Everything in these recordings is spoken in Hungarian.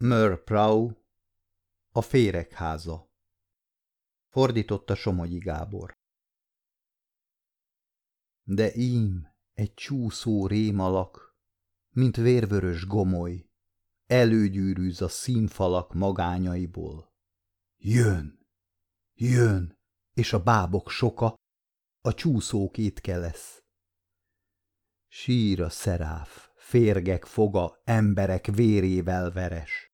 Mör a féregháza. Fordította Somogyi Gábor. De ím egy csúszó rémalak, mint vérvörös gomoly, előgyűrűz a színfalak magányaiból. Jön, jön, és a bábok soka, a csúszók étke lesz. Sír a szeráf, férgek foga, emberek vérével veres.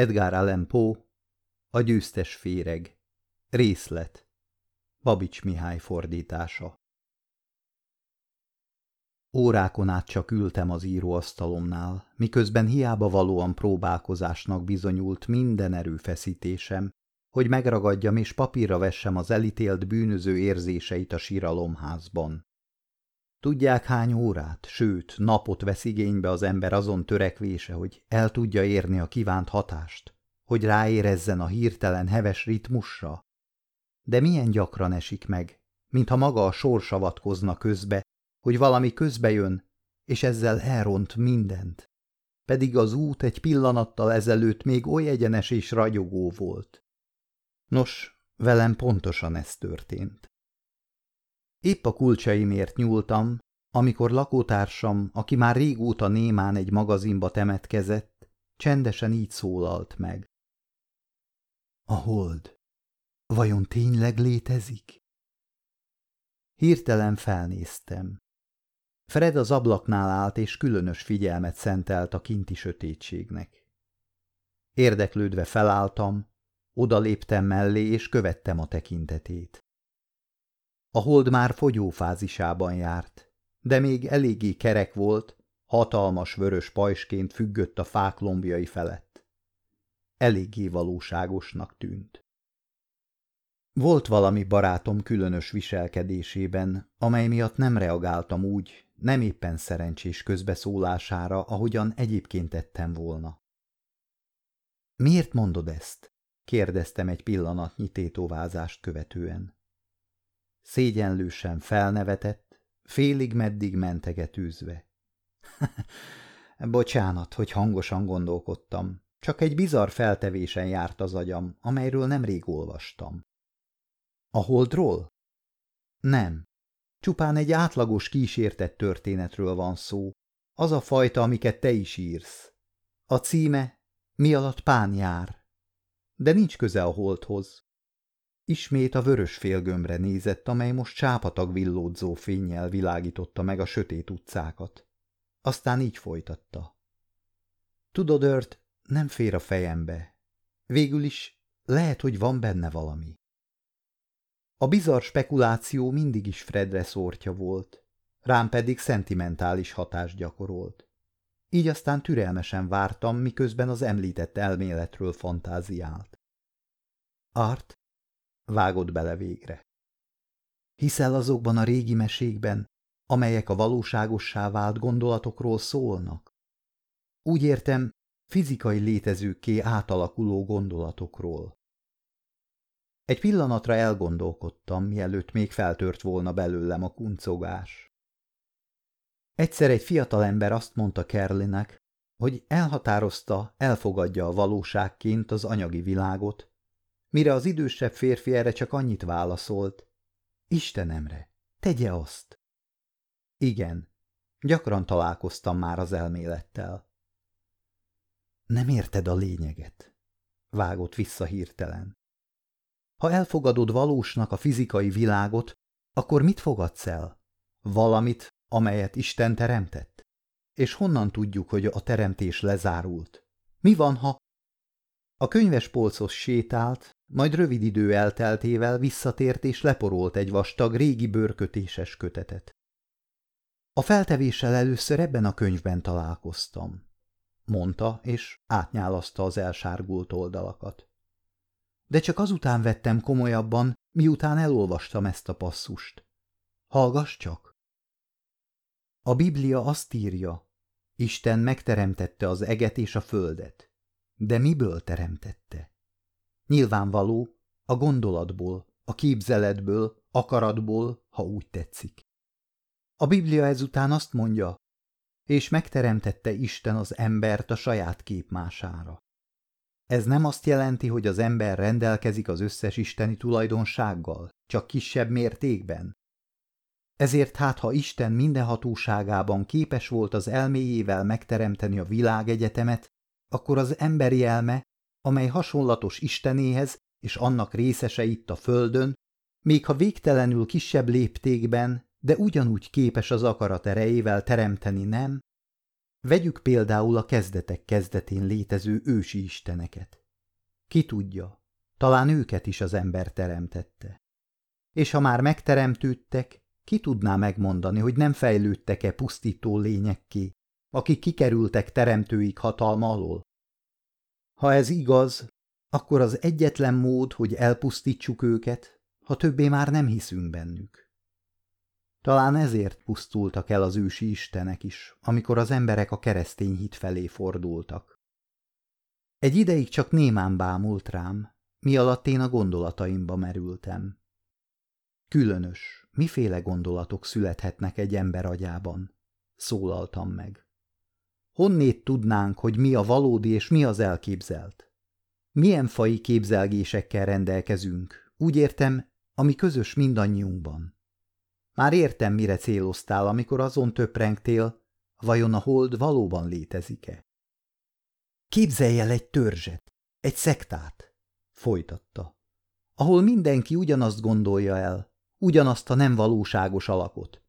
Edgar Allan Poe, A győztes féreg, részlet, Babics Mihály fordítása. Órákon át csak ültem az íróasztalomnál, miközben hiába valóan próbálkozásnak bizonyult minden erőfeszítésem, hogy megragadjam és papírra vessem az elítélt bűnöző érzéseit a síralomházban. Tudják hány órát, sőt, napot vesz igénybe az ember azon törekvése, hogy el tudja érni a kívánt hatást, hogy ráérezzen a hirtelen heves ritmusra? De milyen gyakran esik meg, mintha maga a sors avatkozna közbe, hogy valami közbe jön, és ezzel elront mindent. Pedig az út egy pillanattal ezelőtt még oly egyenes és ragyogó volt. Nos, velem pontosan ez történt. Épp a kulcsaimért nyúltam, amikor lakótársam, aki már régóta némán egy magazinba temetkezett, csendesen így szólalt meg. A hold. Vajon tényleg létezik? Hirtelen felnéztem. Fred az ablaknál állt, és különös figyelmet szentelt a kinti sötétségnek. Érdeklődve felálltam, odaléptem mellé, és követtem a tekintetét. A hold már fogyófázisában járt, de még eléggé kerek volt, hatalmas vörös pajsként függött a fák lombjai felett. Eléggé valóságosnak tűnt. Volt valami barátom különös viselkedésében, amely miatt nem reagáltam úgy, nem éppen szerencsés közbeszólására, ahogyan egyébként tettem volna. Miért mondod ezt? kérdeztem egy pillanatnyi tétovázást követően. Szégyenlősen felnevetett, félig meddig mentegetőzve. Bocsánat, hogy hangosan gondolkodtam. Csak egy bizarr feltevésen járt az agyam, amelyről nemrég olvastam. A holdról? Nem. Csupán egy átlagos kísértett történetről van szó. Az a fajta, amiket te is írsz. A címe Mi alatt pán jár. De nincs köze a holdhoz. Ismét a vörös félgömbre nézett, amely most csápatag villódzó fényjel világította meg a sötét utcákat. Aztán így folytatta. Tudod, Ört, nem fér a fejembe. Végül is lehet, hogy van benne valami. A bizarr spekuláció mindig is Fredre szórtja volt, rám pedig szentimentális hatást gyakorolt. Így aztán türelmesen vártam, miközben az említett elméletről fantáziált. Art, vágott bele végre. Hiszel azokban a régi mesékben, amelyek a valóságossá vált gondolatokról szólnak? Úgy értem, fizikai létezőkké átalakuló gondolatokról. Egy pillanatra elgondolkodtam, mielőtt még feltört volna belőlem a kuncogás. Egyszer egy fiatalember azt mondta Kerlinek, hogy elhatározta, elfogadja a valóságként az anyagi világot, mire az idősebb férfi erre csak annyit válaszolt. Istenemre, tegye azt! Igen, gyakran találkoztam már az elmélettel. Nem érted a lényeget, vágott vissza hirtelen. Ha elfogadod valósnak a fizikai világot, akkor mit fogadsz el? Valamit, amelyet Isten teremtett? És honnan tudjuk, hogy a teremtés lezárult? Mi van, ha... A könyvespolcos sétált, majd rövid idő elteltével visszatért és leporolt egy vastag, régi bőrkötéses kötetet. A feltevéssel először ebben a könyvben találkoztam, mondta, és átnyálaszta az elsárgult oldalakat. De csak azután vettem komolyabban, miután elolvastam ezt a passzust. Hallgass csak! A Biblia azt írja, Isten megteremtette az eget és a földet. De miből teremtette? Nyilvánvaló, a gondolatból, a képzeletből, akaratból, ha úgy tetszik. A Biblia ezután azt mondja, és megteremtette Isten az embert a saját képmására. Ez nem azt jelenti, hogy az ember rendelkezik az összes isteni tulajdonsággal, csak kisebb mértékben. Ezért hát, ha Isten mindenhatóságában képes volt az elméjével megteremteni a világegyetemet, akkor az emberi elme, amely hasonlatos Istenéhez és annak részese itt a földön, még ha végtelenül kisebb léptékben, de ugyanúgy képes az akarat erejével teremteni, nem? Vegyük például a kezdetek kezdetén létező ősi isteneket. Ki tudja, talán őket is az ember teremtette. És ha már megteremtődtek, ki tudná megmondani, hogy nem fejlődtek-e pusztító lényekké, akik kikerültek teremtőik hatalma alól? Ha ez igaz, akkor az egyetlen mód, hogy elpusztítsuk őket, ha többé már nem hiszünk bennük. Talán ezért pusztultak el az ősi istenek is, amikor az emberek a keresztény hit felé fordultak. Egy ideig csak némán bámult rám, mi alatt én a gondolataimba merültem. Különös, miféle gondolatok születhetnek egy ember agyában? Szólaltam meg. Honnét tudnánk, hogy mi a valódi és mi az elképzelt? Milyen fai képzelgésekkel rendelkezünk, úgy értem, ami közös mindannyiunkban. Már értem, mire céloztál, amikor azon töprengtél, vajon a hold valóban létezik-e? Képzelj el egy törzset, egy szektát, folytatta, ahol mindenki ugyanazt gondolja el, ugyanazt a nem valóságos alakot.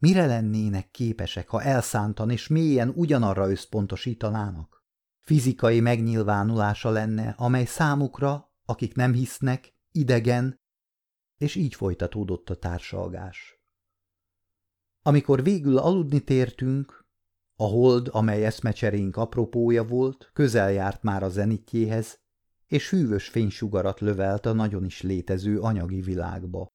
Mire lennének képesek, ha elszántan és mélyen ugyanarra összpontosítanának? Fizikai megnyilvánulása lenne, amely számukra, akik nem hisznek, idegen, és így folytatódott a társalgás. Amikor végül aludni tértünk, a hold, amely eszmecserénk apropója volt, közel járt már a zenitjéhez, és hűvös fénysugarat lövelt a nagyon is létező anyagi világba.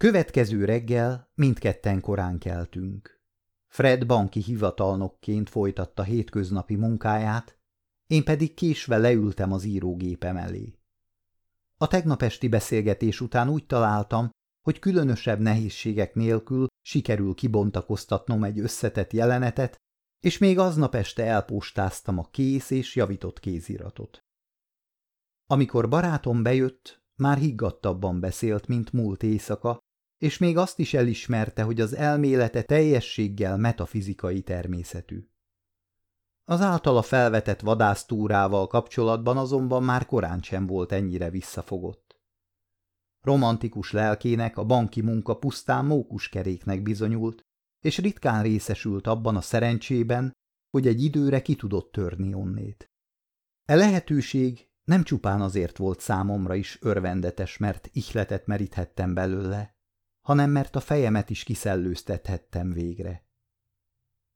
Következő reggel mindketten korán keltünk. Fred banki hivatalnokként folytatta hétköznapi munkáját, én pedig késve leültem az írógépem elé. A tegnap esti beszélgetés után úgy találtam, hogy különösebb nehézségek nélkül sikerül kibontakoztatnom egy összetett jelenetet, és még aznap este elpostáztam a kész és javított kéziratot. Amikor barátom bejött, már higgadtabban beszélt, mint múlt éjszaka, és még azt is elismerte, hogy az elmélete teljességgel metafizikai természetű. Az általa felvetett vadásztúrával kapcsolatban azonban már korán sem volt ennyire visszafogott. Romantikus lelkének a banki munka pusztán mókuskeréknek bizonyult, és ritkán részesült abban a szerencsében, hogy egy időre ki tudott törni onnét. E lehetőség nem csupán azért volt számomra is örvendetes, mert ihletet meríthettem belőle, hanem mert a fejemet is kiszellőztethettem végre.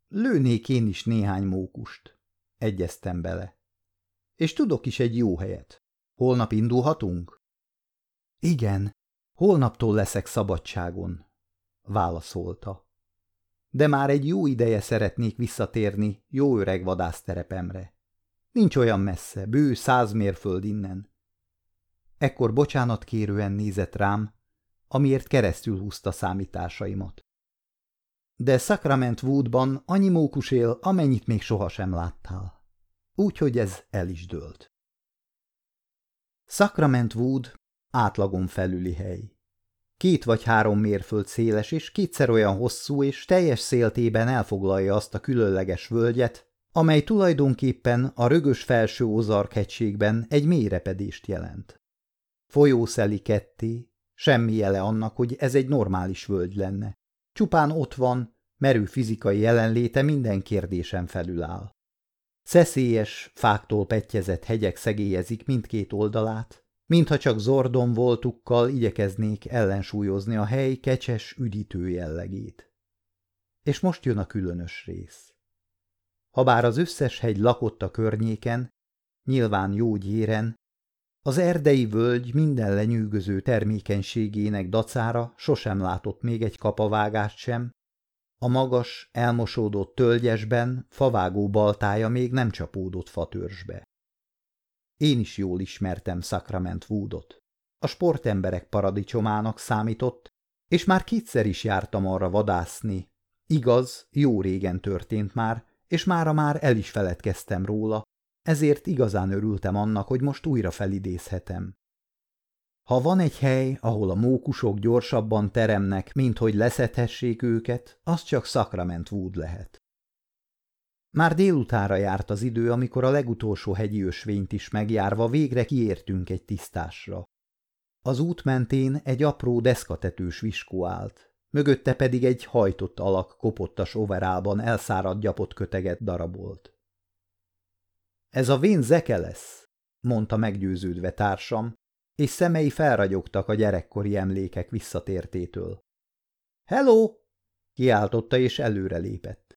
Lőnék én is néhány mókust, egyeztem bele. És tudok is egy jó helyet. Holnap indulhatunk? Igen, holnaptól leszek szabadságon, válaszolta. De már egy jó ideje szeretnék visszatérni jó öreg vadászterepemre. Nincs olyan messze, bő száz mérföld innen. Ekkor bocsánat kérően nézett rám, amiért keresztül húzta számításaimat. De Sacrament Woodban annyi mókus él, amennyit még sohasem láttál. Úgyhogy ez el is dőlt. Sacrament Wood átlagon felüli hely. Két vagy három mérföld széles és kétszer olyan hosszú és teljes széltében elfoglalja azt a különleges völgyet, amely tulajdonképpen a rögös felső Ozark hegységben egy mélyrepedést jelent. Folyószeli ketté, semmi jele annak, hogy ez egy normális völgy lenne. Csupán ott van, merő fizikai jelenléte minden kérdésen felül áll. Szeszélyes, fáktól petjezett hegyek szegélyezik mindkét oldalát, mintha csak zordon voltukkal igyekeznék ellensúlyozni a hely kecses, üdítő jellegét. És most jön a különös rész. Habár az összes hegy lakott a környéken, nyilván jó gyéren, az erdei völgy minden lenyűgöző termékenységének dacára sosem látott még egy kapavágást sem, a magas, elmosódott tölgyesben favágó baltája még nem csapódott fatörzsbe. Én is jól ismertem Sacrament Woodot. A sportemberek paradicsomának számított, és már kétszer is jártam arra vadászni, Igaz, jó régen történt már, és mára már el is feledkeztem róla, ezért igazán örültem annak, hogy most újra felidézhetem. Ha van egy hely, ahol a mókusok gyorsabban teremnek, mint hogy leszethessék őket, az csak Sacrament Wood lehet. Már délutára járt az idő, amikor a legutolsó hegyi ösvényt is megjárva végre kiértünk egy tisztásra. Az út mentén egy apró deszkatetős viskó állt, mögötte pedig egy hajtott alak kopottas overálban elszáradt gyapot köteget darabolt. Ez a vén zeke lesz, mondta meggyőződve társam, és szemei felragyogtak a gyerekkori emlékek visszatértétől. Hello! kiáltotta és előrelépett.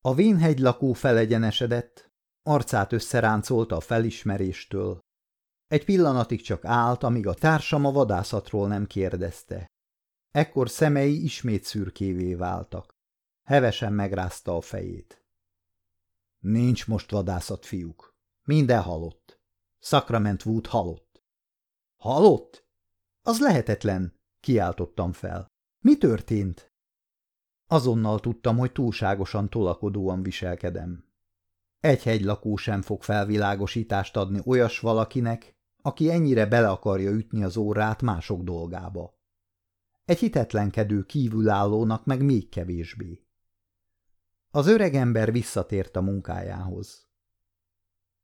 A vénhegy lakó felegyenesedett, arcát összeráncolta a felismeréstől. Egy pillanatig csak állt, amíg a társam a vadászatról nem kérdezte. Ekkor szemei ismét szürkévé váltak. Hevesen megrázta a fejét. Nincs most vadászat, fiúk. Minden halott. Sacrament Wood halott. Halott? Az lehetetlen, kiáltottam fel. Mi történt? Azonnal tudtam, hogy túlságosan tolakodóan viselkedem. Egy hegylakó sem fog felvilágosítást adni olyas valakinek, aki ennyire bele akarja ütni az órát mások dolgába. Egy hitetlenkedő kívülállónak meg még kevésbé. Az öreg ember visszatért a munkájához.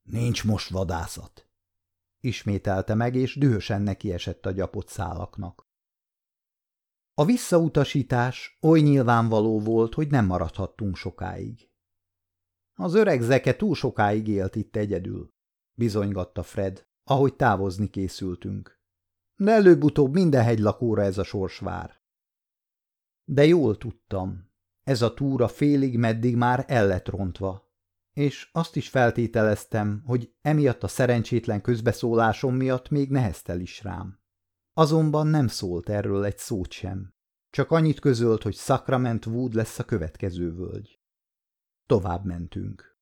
Nincs most vadászat, ismételte meg, és dühösen nekiesett a gyapott szálaknak. A visszautasítás oly nyilvánvaló volt, hogy nem maradhattunk sokáig. Az öreg zeke túl sokáig élt itt egyedül, bizonygatta Fred, ahogy távozni készültünk. De előbb-utóbb minden hegylakóra ez a sors vár. De jól tudtam, ez a túra félig meddig már el lett rontva, és azt is feltételeztem, hogy emiatt a szerencsétlen közbeszólásom miatt még neheztel is rám. Azonban nem szólt erről egy szót sem. Csak annyit közölt, hogy Sacrament Wood lesz a következő völgy. Tovább mentünk.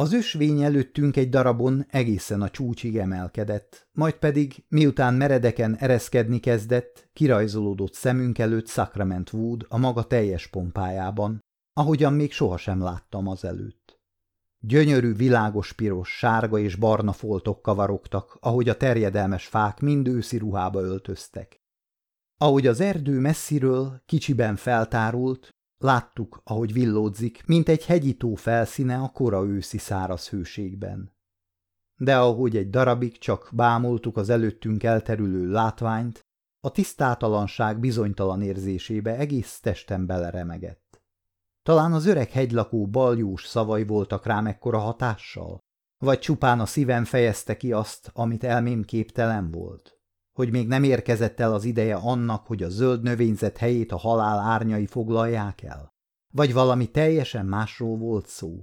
Az ösvény előttünk egy darabon egészen a csúcsig emelkedett, majd pedig, miután meredeken ereszkedni kezdett, kirajzolódott szemünk előtt Sacrament Wood a maga teljes pompájában, ahogyan még sohasem láttam az előtt. Gyönyörű, világos piros, sárga és barna foltok kavarogtak, ahogy a terjedelmes fák mind őszi ruhába öltöztek. Ahogy az erdő messziről, kicsiben feltárult, Láttuk, ahogy villódzik, mint egy hegyító felszíne a kora őszi száraz hőségben. De ahogy egy darabig csak bámultuk az előttünk elterülő látványt, a tisztátalanság bizonytalan érzésébe egész testem beleremegett. Talán az öreg hegylakó baljós szavai voltak rám ekkora hatással, vagy csupán a szívem fejezte ki azt, amit elmém képtelen volt hogy még nem érkezett el az ideje annak, hogy a zöld növényzet helyét a halál árnyai foglalják el? Vagy valami teljesen másról volt szó?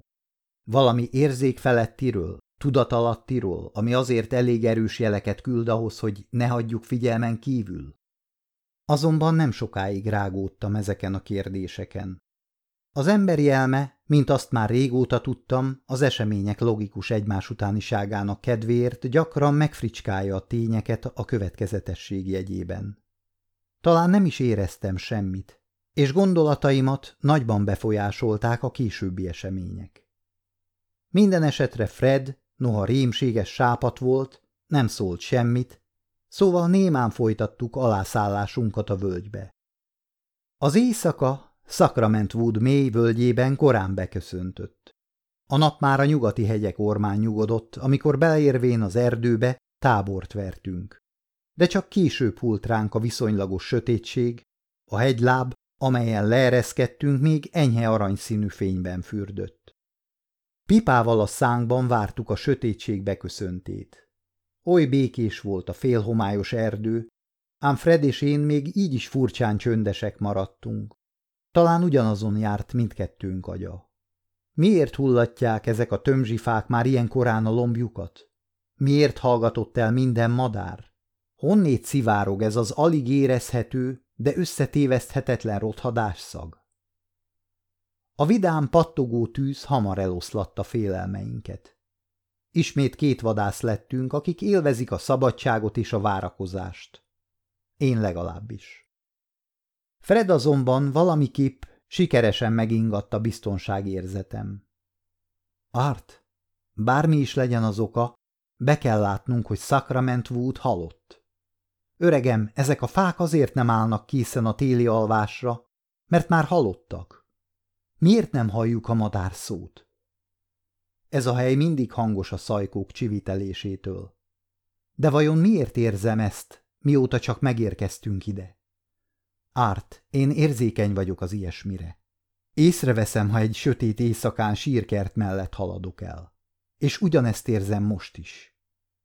Valami érzékfelettiről, tudatalattiról, ami azért elég erős jeleket küld ahhoz, hogy ne hagyjuk figyelmen kívül? Azonban nem sokáig rágódtam ezeken a kérdéseken. Az emberi elme, mint azt már régóta tudtam, az események logikus egymás utániságának kedvéért gyakran megfricskálja a tényeket a következetesség jegyében. Talán nem is éreztem semmit, és gondolataimat nagyban befolyásolták a későbbi események. Minden esetre Fred, noha rémséges sápat volt, nem szólt semmit, szóval némán folytattuk alászállásunkat a völgybe. Az éjszaka Sacrament Wood mély völgyében korán beköszöntött. A nap már a nyugati hegyek ormán nyugodott, amikor beleérvén az erdőbe tábort vertünk. De csak később hult ránk a viszonylagos sötétség, a hegyláb, amelyen leereszkedtünk, még enyhe aranyszínű fényben fürdött. Pipával a szánkban vártuk a sötétség beköszöntét. Oly békés volt a félhomályos erdő, ám Fred és én még így is furcsán csöndesek maradtunk. Talán ugyanazon járt mindkettőnk agya. Miért hullatják ezek a tömzsifák már ilyen korán a lombjukat? Miért hallgatott el minden madár? Honnét szivárog ez az alig érezhető, de összetéveszthetetlen rothadás-szag? A vidám pattogó tűz hamar eloszlatta félelmeinket. Ismét két vadász lettünk, akik élvezik a szabadságot és a várakozást. Én legalábbis. Fred azonban valamiképp sikeresen megingatta biztonságérzetem. Art, bármi is legyen az oka, be kell látnunk, hogy Sacrament Wood halott. Öregem, ezek a fák azért nem állnak készen a téli alvásra, mert már halottak. Miért nem halljuk a madár szót? Ez a hely mindig hangos a szajkók csivitelésétől. De vajon miért érzem ezt, mióta csak megérkeztünk ide? Árt, én érzékeny vagyok az ilyesmire. Észreveszem, ha egy sötét éjszakán sírkert mellett haladok el. És ugyanezt érzem most is.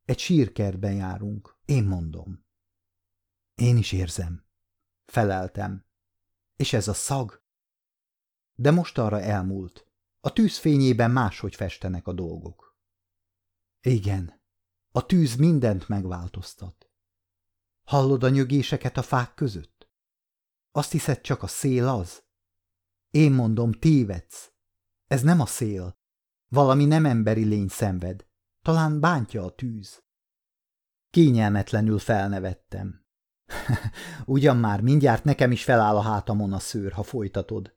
Egy sírkertben járunk, én mondom. Én is érzem. Feleltem. És ez a szag? De most arra elmúlt. A tűz fényében máshogy festenek a dolgok. Igen, a tűz mindent megváltoztat. Hallod a nyögéseket a fák között? Azt hiszed, csak a szél az? Én mondom, tévedsz. Ez nem a szél. Valami nem emberi lény szenved. Talán bántja a tűz. Kényelmetlenül felnevettem. Ugyan már mindjárt nekem is feláll a hátamon a szőr, ha folytatod.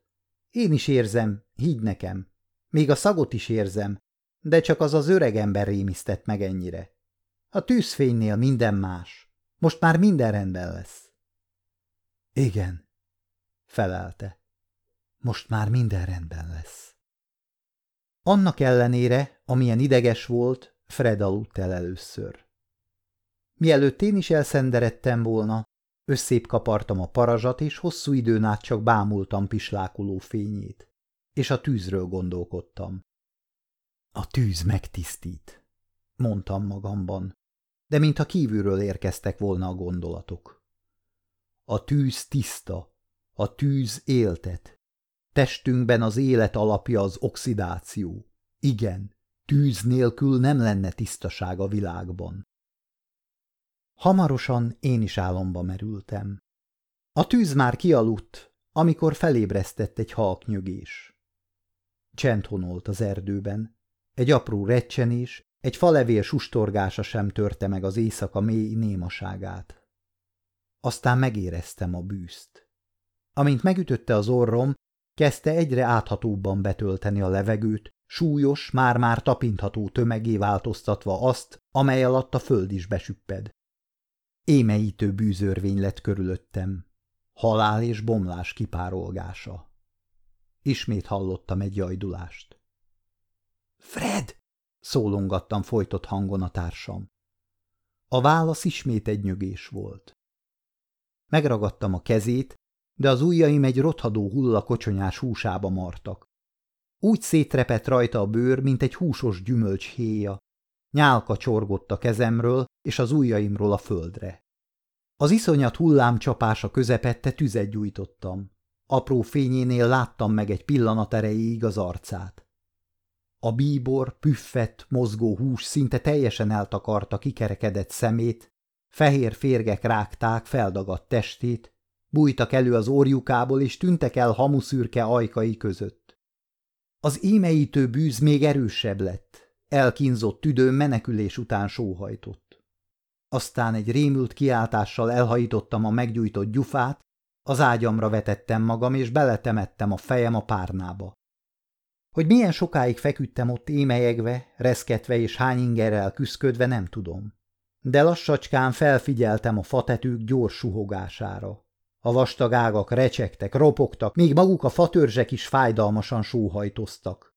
Én is érzem, higgy nekem. Még a szagot is érzem, de csak az az öreg ember rémisztett meg ennyire. A tűzfénynél minden más. Most már minden rendben lesz. Igen, felelte. Most már minden rendben lesz. Annak ellenére, amilyen ideges volt, Fred aludt el először. Mielőtt én is elszenderedtem volna, összép kapartam a parazsat, és hosszú időn át csak bámultam pislákuló fényét, és a tűzről gondolkodtam. A tűz megtisztít, mondtam magamban, de mintha kívülről érkeztek volna a gondolatok. A tűz tiszta, a tűz éltet. Testünkben az élet alapja az oxidáció. Igen, tűz nélkül nem lenne tisztaság a világban. Hamarosan én is álomba merültem. A tűz már kialudt, amikor felébresztett egy halknyögés. Csend honolt az erdőben. Egy apró recsenés, egy falevél sustorgása sem törte meg az éjszaka mély némaságát. Aztán megéreztem a bűzt. Amint megütötte az orrom, kezdte egyre áthatóbban betölteni a levegőt, súlyos, már-már tapintható tömegé változtatva azt, amely alatt a föld is besüpped. Émeítő bűzörvény lett körülöttem. Halál és bomlás kipárolgása. Ismét hallottam egy jajdulást. Fred! szólongattam folytott hangon a társam. A válasz ismét egy nyögés volt. Megragadtam a kezét, de az ujjaim egy rothadó hulla kocsonyás húsába martak. Úgy szétrepett rajta a bőr, mint egy húsos gyümölcs héja, Nyálka csorgott a kezemről és az ujjaimról a földre. Az iszonyat hullámcsapása közepette tüzet gyújtottam. Apró fényénél láttam meg egy pillanat erejéig az arcát. A bíbor, püffett, mozgó hús szinte teljesen eltakarta kikerekedett szemét, fehér férgek rágták feldagadt testét, bújtak elő az orjukából és tűntek el hamuszürke ajkai között. Az émeítő bűz még erősebb lett, Elkínzott tüdő menekülés után sóhajtott. Aztán egy rémült kiáltással elhajítottam a meggyújtott gyufát, az ágyamra vetettem magam, és beletemettem a fejem a párnába. Hogy milyen sokáig feküdtem ott émelyegve, reszketve és hány ingerrel küszködve, nem tudom. De lassacskán felfigyeltem a fatetők gyors suhogására. A vastag ágak recsegtek, ropogtak, míg maguk a fatörzsek is fájdalmasan sóhajtoztak.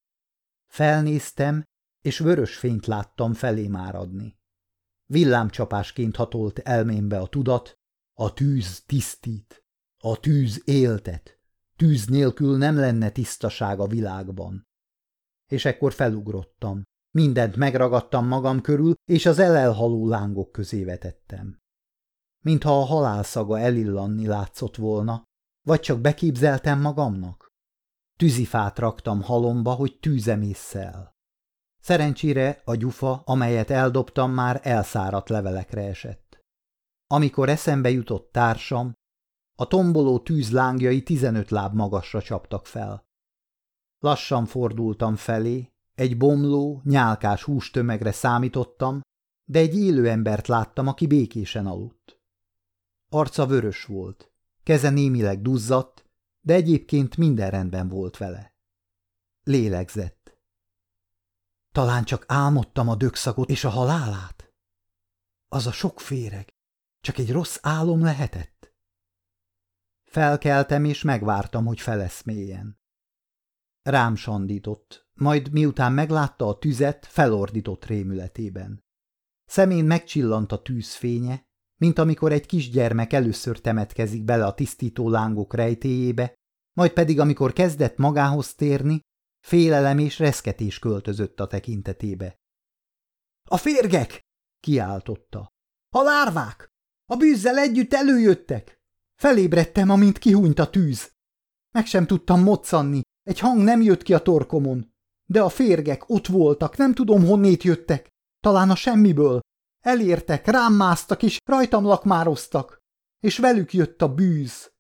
Felnéztem, és vörös fényt láttam felé áradni. Villámcsapásként hatolt elmémbe a tudat, a tűz tisztít, a tűz éltet, tűz nélkül nem lenne tisztaság a világban. És ekkor felugrottam, mindent megragadtam magam körül, és az elelhaló lángok közé vetettem. Mintha a halálszaga elillanni látszott volna, vagy csak beképzeltem magamnak. Tűzifát raktam halomba, hogy tűzemésszel. Szerencsére a gyufa, amelyet eldobtam, már elszáradt levelekre esett. Amikor eszembe jutott társam, a tomboló tűz lángjai tizenöt láb magasra csaptak fel. Lassan fordultam felé, egy bomló, nyálkás hústömegre számítottam, de egy élő embert láttam, aki békésen aludt. Arca vörös volt, Keze némileg duzzadt, de egyébként minden rendben volt vele. Lélegzett. Talán csak álmodtam a dögszagot és a halálát? Az a sok féreg. Csak egy rossz álom lehetett? Felkeltem, és megvártam, hogy feleszméljen. Rám sandított, majd miután meglátta a tüzet, felordított rémületében. Szemén megcsillant a tűzfénye, mint amikor egy kisgyermek először temetkezik bele a tisztító lángok rejtéjébe, majd pedig amikor kezdett magához térni, félelem és reszketés költözött a tekintetébe. – A férgek! – kiáltotta. – A lárvák! A bűzzel együtt előjöttek! Felébredtem, amint kihúnyt a tűz. Meg sem tudtam moccanni, egy hang nem jött ki a torkomon. De a férgek ott voltak, nem tudom honnét jöttek. Talán a semmiből. Elértek, rám másztak és rajtam lakmároztak. És velük jött a bűz.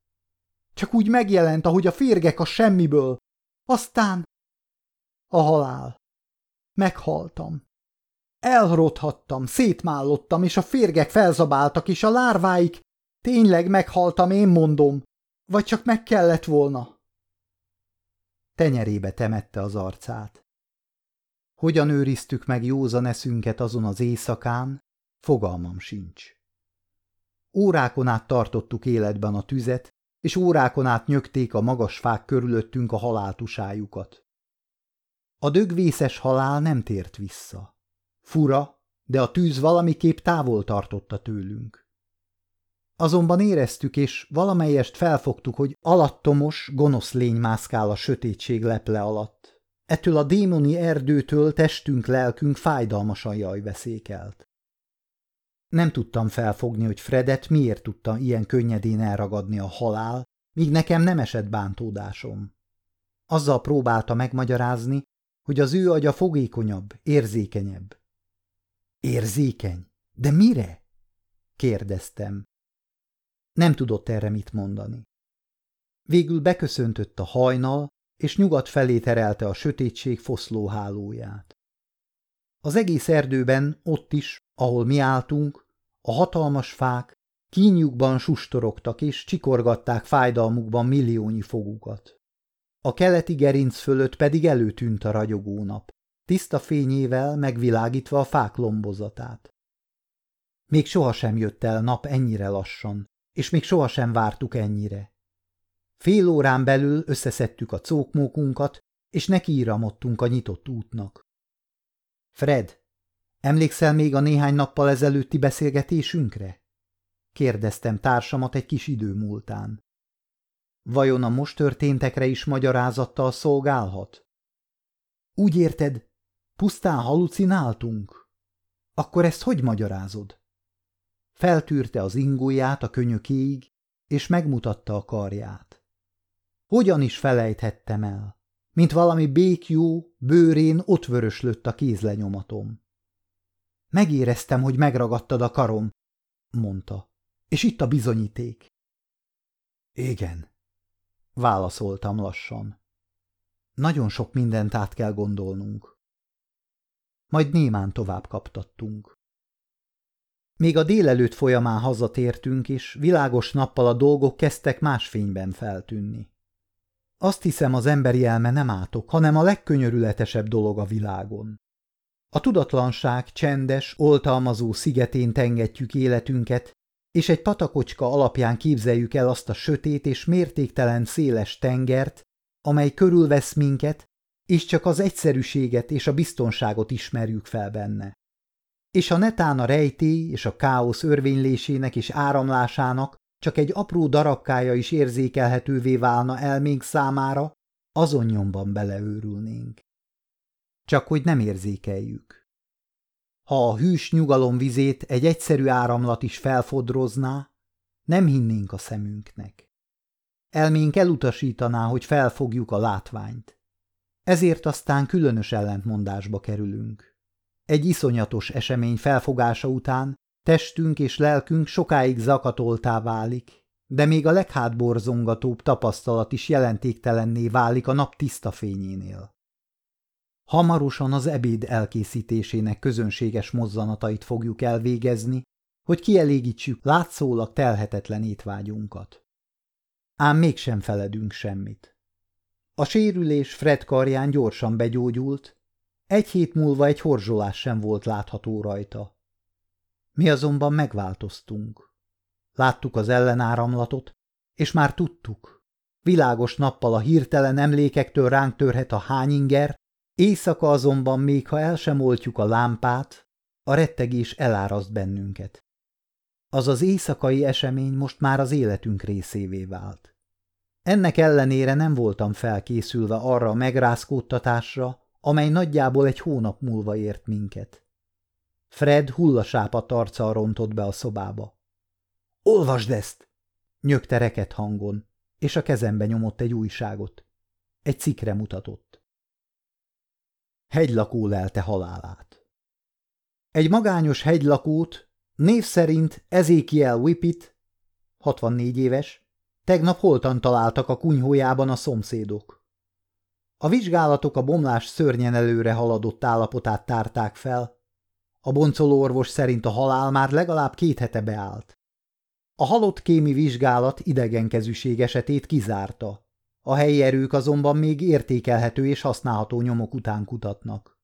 Csak úgy megjelent, ahogy a férgek a semmiből. Aztán a halál. Meghaltam. Elrothattam, szétmállottam, és a férgek felzabáltak, és a lárváik. Tényleg meghaltam, én mondom. Vagy csak meg kellett volna. Tenyerébe temette az arcát. Hogyan őriztük meg józan eszünket azon az éjszakán, fogalmam sincs. Órákon át tartottuk életben a tüzet, és órákon át nyögték a magas fák körülöttünk a haláltusájukat. A dögvészes halál nem tért vissza. Fura, de a tűz valamiképp távol tartotta tőlünk. Azonban éreztük, és valamelyest felfogtuk, hogy alattomos, gonosz lény mászkál a sötétség leple alatt. Ettől a démoni erdőtől testünk, lelkünk fájdalmasan jajveszékelt. Nem tudtam felfogni, hogy Fredet miért tudta ilyen könnyedén elragadni a halál, míg nekem nem esett bántódásom. Azzal próbálta megmagyarázni, hogy az ő agya fogékonyabb, érzékenyebb. Érzékeny? De mire? kérdeztem. Nem tudott erre mit mondani. Végül beköszöntött a hajnal, és nyugat felé terelte a sötétség foszlóhálóját. Az egész erdőben, ott is, ahol mi álltunk, a hatalmas fák kínjukban sustorogtak és csikorgatták fájdalmukban milliónyi fogukat. A keleti gerinc fölött pedig előtűnt a ragyogó nap, tiszta fényével megvilágítva a fák lombozatát. Még sohasem jött el nap ennyire lassan, és még sohasem vártuk ennyire. Fél órán belül összeszedtük a cókmókunkat, és nekiíramodtunk a nyitott útnak. Fred, emlékszel még a néhány nappal ezelőtti beszélgetésünkre? Kérdeztem társamat egy kis idő múltán. Vajon a most történtekre is magyarázattal szolgálhat? Úgy érted, pusztán halucináltunk? Akkor ezt hogy magyarázod? Feltűrte az ingóját a könyökéig, és megmutatta a karját. Hogyan is felejthettem el? Mint valami békjó, bőrén ott vöröslött a kézlenyomatom. Megéreztem, hogy megragadtad a karom, mondta, és itt a bizonyíték. Igen, válaszoltam lassan. Nagyon sok mindent át kell gondolnunk. Majd némán tovább kaptattunk. Még a délelőtt folyamán hazatértünk, és világos nappal a dolgok kezdtek más fényben feltűnni. Azt hiszem, az emberi elme nem átok, hanem a legkönyörületesebb dolog a világon. A tudatlanság csendes, oltalmazó szigetén tengetjük életünket, és egy patakocska alapján képzeljük el azt a sötét és mértéktelen széles tengert, amely körülvesz minket, és csak az egyszerűséget és a biztonságot ismerjük fel benne. És a netán a rejtély és a káosz örvénylésének és áramlásának csak egy apró darabkája is érzékelhetővé válna elménk számára, azon nyomban beleőrülnénk. Csak hogy nem érzékeljük. Ha a hűs nyugalom vizét egy egyszerű áramlat is felfodrozná, nem hinnénk a szemünknek. Elménk elutasítaná, hogy felfogjuk a látványt. Ezért aztán különös ellentmondásba kerülünk. Egy iszonyatos esemény felfogása után testünk és lelkünk sokáig zakatoltá válik, de még a leghátborzongatóbb tapasztalat is jelentéktelenné válik a nap tiszta fényénél. Hamarosan az ebéd elkészítésének közönséges mozzanatait fogjuk elvégezni, hogy kielégítsük látszólag telhetetlen étvágyunkat. ám mégsem feledünk semmit. A sérülés Fred karján gyorsan begyógyult, egy hét múlva egy horzsolás sem volt látható rajta. Mi azonban megváltoztunk. Láttuk az ellenáramlatot, és már tudtuk. Világos nappal a hirtelen emlékektől ránk törhet a hányinger, éjszaka azonban még ha el sem oltjuk a lámpát, a rettegés eláraszt bennünket. Az az éjszakai esemény most már az életünk részévé vált. Ennek ellenére nem voltam felkészülve arra a megrázkódtatásra, amely nagyjából egy hónap múlva ért minket. Fred hullasápat arccal rontott be a szobába. – Olvasd ezt! – nyögte reket hangon, és a kezembe nyomott egy újságot. Egy cikre mutatott. Hegylakó lelte halálát. Egy magányos hegylakót, név szerint Ezekiel Whippit, 64 éves, tegnap holtan találtak a kunyhójában a szomszédok. A vizsgálatok a bomlás szörnyen előre haladott állapotát tárták fel, a boncoló orvos szerint a halál már legalább két hete beállt. A halott kémi vizsgálat idegenkezűség esetét kizárta. A helyi erők azonban még értékelhető és használható nyomok után kutatnak.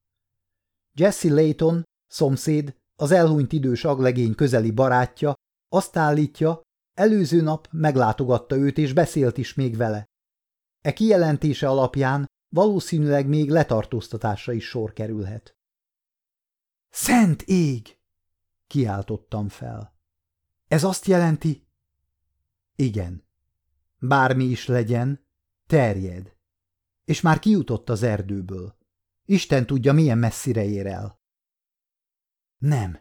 Jesse Layton, szomszéd, az elhunyt idős aglegény közeli barátja, azt állítja, előző nap meglátogatta őt és beszélt is még vele. E kijelentése alapján valószínűleg még letartóztatásra is sor kerülhet. Szent ég! Kiáltottam fel. Ez azt jelenti? Igen. Bármi is legyen, terjed. És már kijutott az erdőből. Isten tudja, milyen messzire ér el. Nem.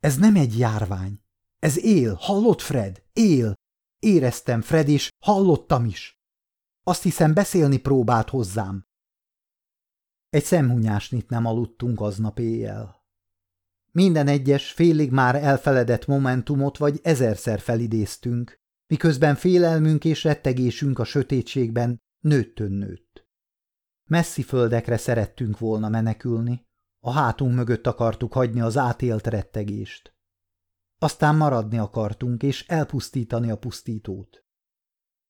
Ez nem egy járvány. Ez él, hallott Fred? Él. Éreztem Fred, és hallottam is. Azt hiszem, beszélni próbált hozzám. Egy szemhunyásnit nem aludtunk aznap éjjel. Minden egyes félig már elfeledett momentumot vagy ezerszer felidéztünk, miközben félelmünk és rettegésünk a sötétségben nőttön nőtt. Messzi földekre szerettünk volna menekülni, a hátunk mögött akartuk hagyni az átélt rettegést. Aztán maradni akartunk és elpusztítani a pusztítót.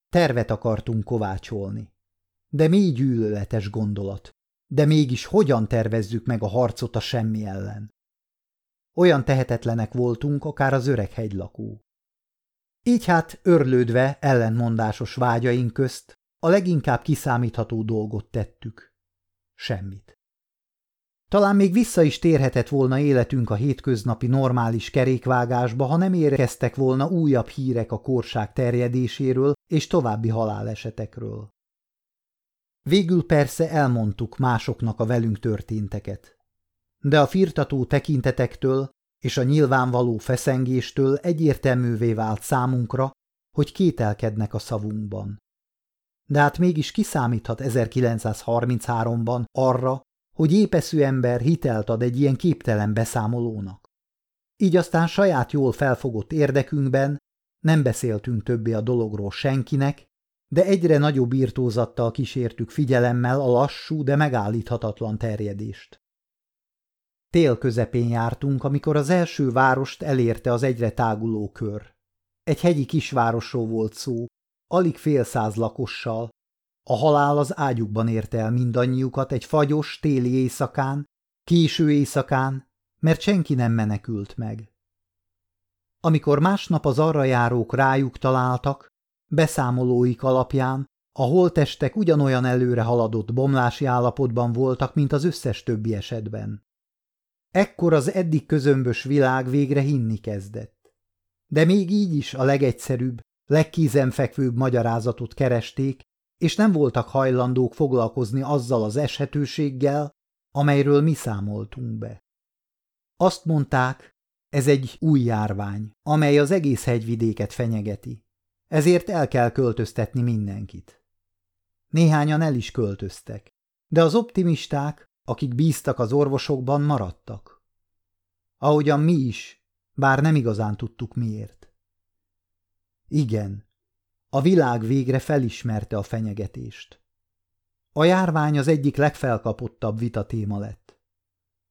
Tervet akartunk kovácsolni. De mi gyűlöletes gondolat. De mégis hogyan tervezzük meg a harcot a semmi ellen? Olyan tehetetlenek voltunk, akár az öreg hegylakó. Így hát örlődve ellenmondásos vágyaink közt a leginkább kiszámítható dolgot tettük. Semmit. Talán még vissza is térhetett volna életünk a hétköznapi normális kerékvágásba, ha nem érkeztek volna újabb hírek a korság terjedéséről és további halálesetekről. Végül persze elmondtuk másoknak a velünk történteket de a firtató tekintetektől és a nyilvánvaló feszengéstől egyértelművé vált számunkra, hogy kételkednek a szavunkban. De hát mégis kiszámíthat 1933-ban arra, hogy épeszű ember hitelt ad egy ilyen képtelen beszámolónak. Így aztán saját jól felfogott érdekünkben nem beszéltünk többé a dologról senkinek, de egyre nagyobb írtózattal kísértük figyelemmel a lassú, de megállíthatatlan terjedést. Tél közepén jártunk, amikor az első várost elérte az egyre táguló kör. Egy hegyi kisvárosról volt szó, alig fél száz lakossal. A halál az ágyukban érte el mindannyiukat egy fagyos téli éjszakán, késő éjszakán, mert senki nem menekült meg. Amikor másnap az arra járók rájuk találtak, beszámolóik alapján a holtestek ugyanolyan előre haladott bomlási állapotban voltak, mint az összes többi esetben. Ekkor az eddig közömbös világ végre hinni kezdett. De még így is a legegyszerűbb, legkízenfekvőbb magyarázatot keresték, és nem voltak hajlandók foglalkozni azzal az eshetőséggel, amelyről mi számoltunk be. Azt mondták, ez egy új járvány, amely az egész hegyvidéket fenyegeti. Ezért el kell költöztetni mindenkit. Néhányan el is költöztek, de az optimisták akik bíztak az orvosokban, maradtak. Ahogyan mi is, bár nem igazán tudtuk miért. Igen, a világ végre felismerte a fenyegetést. A járvány az egyik legfelkapottabb vitatéma lett.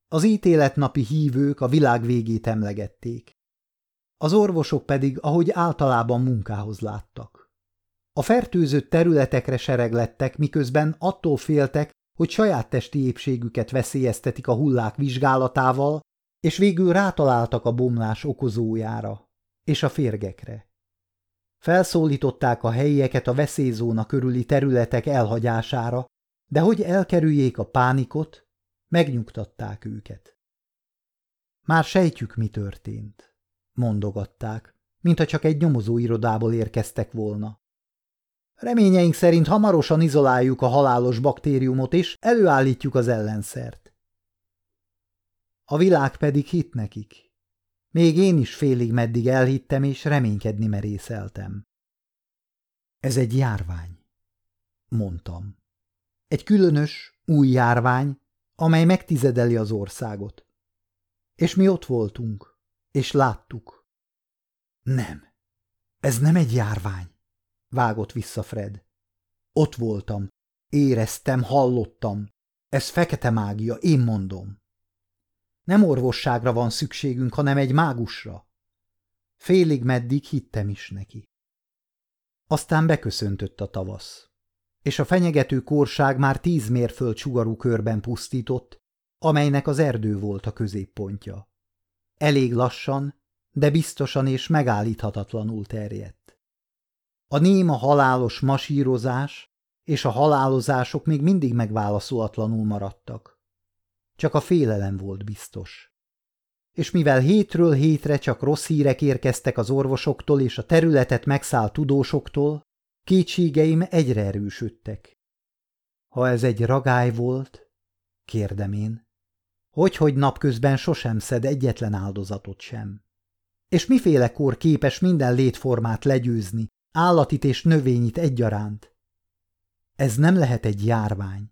Az ítéletnapi hívők a világ végét emlegették. Az orvosok pedig, ahogy általában munkához láttak. A fertőzött területekre sereglettek, miközben attól féltek, hogy saját testi épségüket veszélyeztetik a hullák vizsgálatával, és végül rátaláltak a bomlás okozójára és a férgekre. Felszólították a helyieket a veszélyzóna körüli területek elhagyására, de hogy elkerüljék a pánikot, megnyugtatták őket. Már sejtjük, mi történt, mondogatták, mintha csak egy nyomozó irodából érkeztek volna. Reményeink szerint hamarosan izoláljuk a halálos baktériumot, és előállítjuk az ellenszert. A világ pedig hit nekik. Még én is félig meddig elhittem, és reménykedni merészeltem. Ez egy járvány, mondtam. Egy különös, új járvány, amely megtizedeli az országot. És mi ott voltunk, és láttuk. Nem, ez nem egy járvány, vágott vissza Fred. Ott voltam, éreztem, hallottam. Ez fekete mágia, én mondom. Nem orvosságra van szükségünk, hanem egy mágusra. Félig meddig hittem is neki. Aztán beköszöntött a tavasz, és a fenyegető korság már tíz mérföld sugarú körben pusztított, amelynek az erdő volt a középpontja. Elég lassan, de biztosan és megállíthatatlanul terjedt. A néma halálos masírozás és a halálozások még mindig megválaszolatlanul maradtak. Csak a félelem volt biztos. És mivel hétről hétre csak rossz hírek érkeztek az orvosoktól és a területet megszállt tudósoktól, kétségeim egyre erősödtek. Ha ez egy ragály volt, kérdem én, hogy-hogy napközben sosem szed egyetlen áldozatot sem. És miféle kor képes minden létformát legyőzni, állatit és növényit egyaránt? Ez nem lehet egy járvány,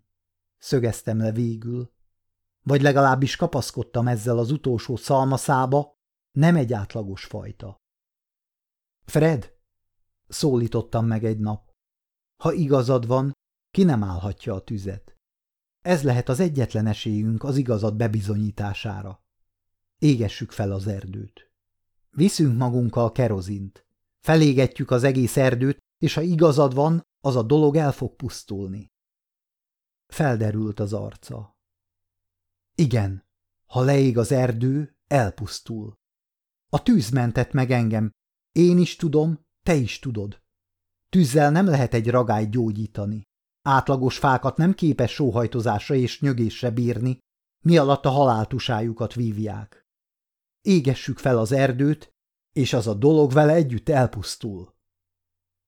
szögeztem le végül. Vagy legalábbis kapaszkodtam ezzel az utolsó szalmaszába, nem egy átlagos fajta. Fred, szólítottam meg egy nap. Ha igazad van, ki nem állhatja a tüzet. Ez lehet az egyetlen esélyünk az igazad bebizonyítására. Égessük fel az erdőt. Viszünk magunkkal kerozint. Felégetjük az egész erdőt, és ha igazad van, az a dolog el fog pusztulni. Felderült az arca. Igen, ha leég az erdő, elpusztul. A tűz mentett meg engem. Én is tudom, te is tudod. Tűzzel nem lehet egy ragályt gyógyítani. Átlagos fákat nem képes sóhajtozásra és nyögésre bírni, mi alatt a haláltusájukat vívják. Égessük fel az erdőt, és az a dolog vele együtt elpusztul.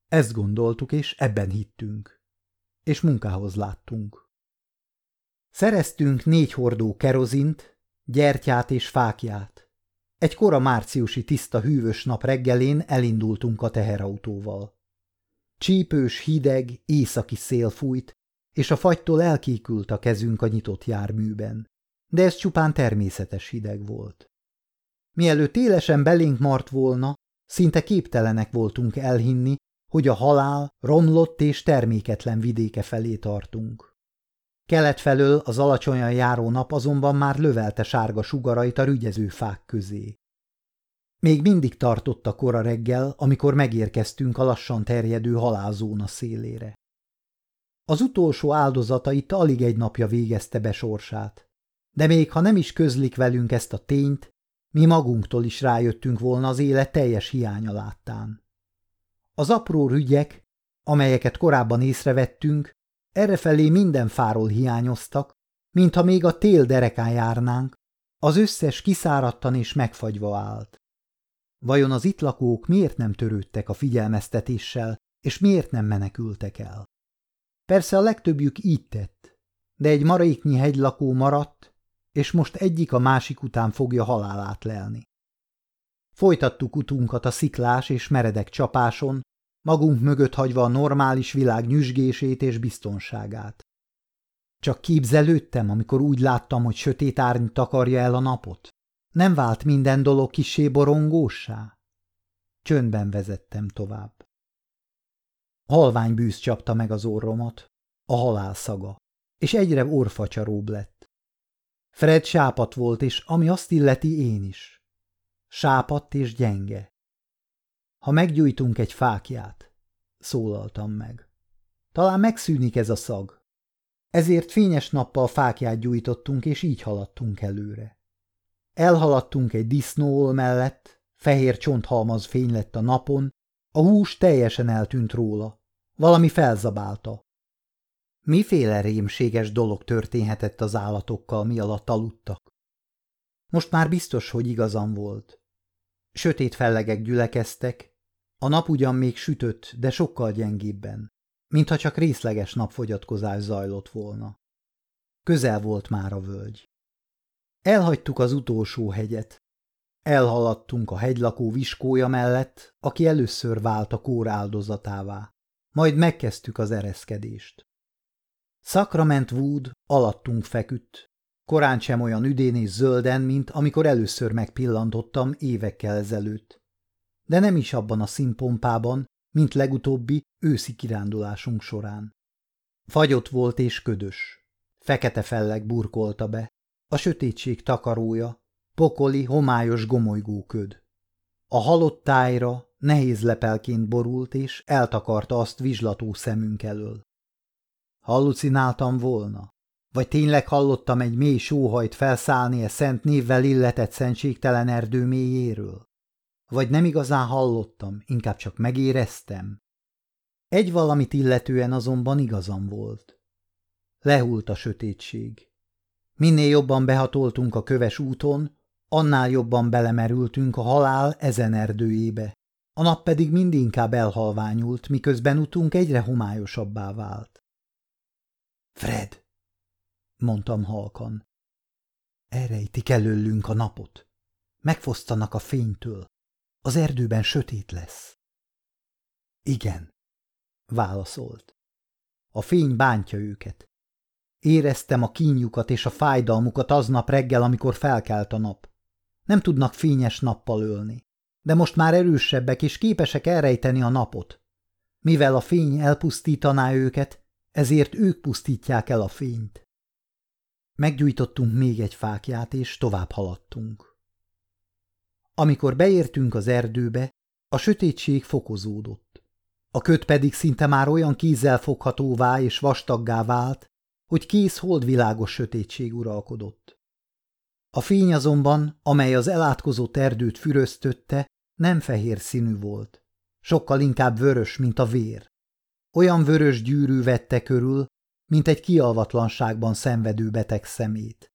Ezt gondoltuk, és ebben hittünk. És munkához láttunk. Szereztünk négy hordó kerozint, gyertyát és fákját. Egy kora márciusi tiszta hűvös nap reggelén elindultunk a teherautóval. Csípős, hideg, északi szél fújt, és a fagytól elkékült a kezünk a nyitott járműben, de ez csupán természetes hideg volt. Mielőtt élesen belénk mart volna, szinte képtelenek voltunk elhinni, hogy a halál romlott és terméketlen vidéke felé tartunk. Kelet felől az alacsonyan járó nap azonban már lövelte sárga sugarait a rügyező fák közé. Még mindig tartott a kora reggel, amikor megérkeztünk a lassan terjedő halálzóna szélére. Az utolsó áldozata itt alig egy napja végezte be sorsát, de még ha nem is közlik velünk ezt a tényt, mi magunktól is rájöttünk volna az élet teljes hiánya láttán. Az apró rügyek, amelyeket korábban észrevettünk, Errefelé minden fáról hiányoztak, mintha még a tél derekán járnánk, az összes kiszáradtan és megfagyva állt. Vajon az itt lakók miért nem törődtek a figyelmeztetéssel, és miért nem menekültek el? Persze a legtöbbjük így tett, de egy maraiknyi hegylakó maradt, és most egyik a másik után fogja halálát lelni. Folytattuk utunkat a sziklás és meredek csapáson, magunk mögött hagyva a normális világ nyüzsgését és biztonságát. Csak képzelődtem, amikor úgy láttam, hogy sötét árny takarja el a napot. Nem vált minden dolog kisé borongósá? Csöndben vezettem tovább. Halvány bűz csapta meg az orromat, a halál szaga, és egyre orfacsaróbb lett. Fred sápat volt, és ami azt illeti én is. Sápadt és gyenge. Ha meggyújtunk egy fákját, szólaltam meg. Talán megszűnik ez a szag. Ezért fényes nappal fákját gyújtottunk, és így haladtunk előre. Elhaladtunk egy disznóol mellett, fehér csonthalmaz fény lett a napon, a hús teljesen eltűnt róla. Valami felzabálta. Miféle rémséges dolog történhetett az állatokkal, mi alatt aludtak? Most már biztos, hogy igazam volt. Sötét fellegek gyülekeztek, a nap ugyan még sütött, de sokkal gyengébben, mintha csak részleges napfogyatkozás zajlott volna. Közel volt már a völgy. Elhagytuk az utolsó hegyet. Elhaladtunk a hegylakó viskója mellett, aki először vált a kór áldozatává. Majd megkezdtük az ereszkedést. Sacrament Wood alattunk feküdt, korán sem olyan üdén és zölden, mint amikor először megpillantottam évekkel ezelőtt. De nem is abban a színpompában, mint legutóbbi őszi kirándulásunk során. Fagyott volt és ködös. Fekete felleg burkolta be, a sötétség takarója, pokoli, homályos gomolygó köd. A halott tájra nehéz lepelként borult, és eltakarta azt vizslató szemünk elől. Hallucináltam volna? Vagy tényleg hallottam egy mély sóhajt felszállni a szent névvel illetett szentségtelen erdő mélyéről? Vagy nem igazán hallottam, inkább csak megéreztem? Egy valamit illetően azonban igazam volt. Lehult a sötétség. Minél jobban behatoltunk a köves úton, annál jobban belemerültünk a halál ezen erdőjébe. A nap pedig mindinkább elhalványult, miközben utunk egyre homályosabbá vált. Fred, mondtam halkan. Elrejtik előlünk a napot. Megfosztanak a fénytől. Az erdőben sötét lesz. Igen, válaszolt. A fény bántja őket. Éreztem a kínjukat és a fájdalmukat aznap reggel, amikor felkelt a nap. Nem tudnak fényes nappal ölni, de most már erősebbek és képesek elrejteni a napot. Mivel a fény elpusztítaná őket, ezért ők pusztítják el a fényt. Meggyújtottunk még egy fákját, és tovább haladtunk. Amikor beértünk az erdőbe, a sötétség fokozódott. A köt pedig szinte már olyan kézzel foghatóvá és vastaggá vált, hogy kész holdvilágos sötétség uralkodott. A fény azonban, amely az elátkozott erdőt füröztötte, nem fehér színű volt, sokkal inkább vörös, mint a vér. Olyan vörös gyűrű vette körül, mint egy kialvatlanságban szenvedő beteg szemét.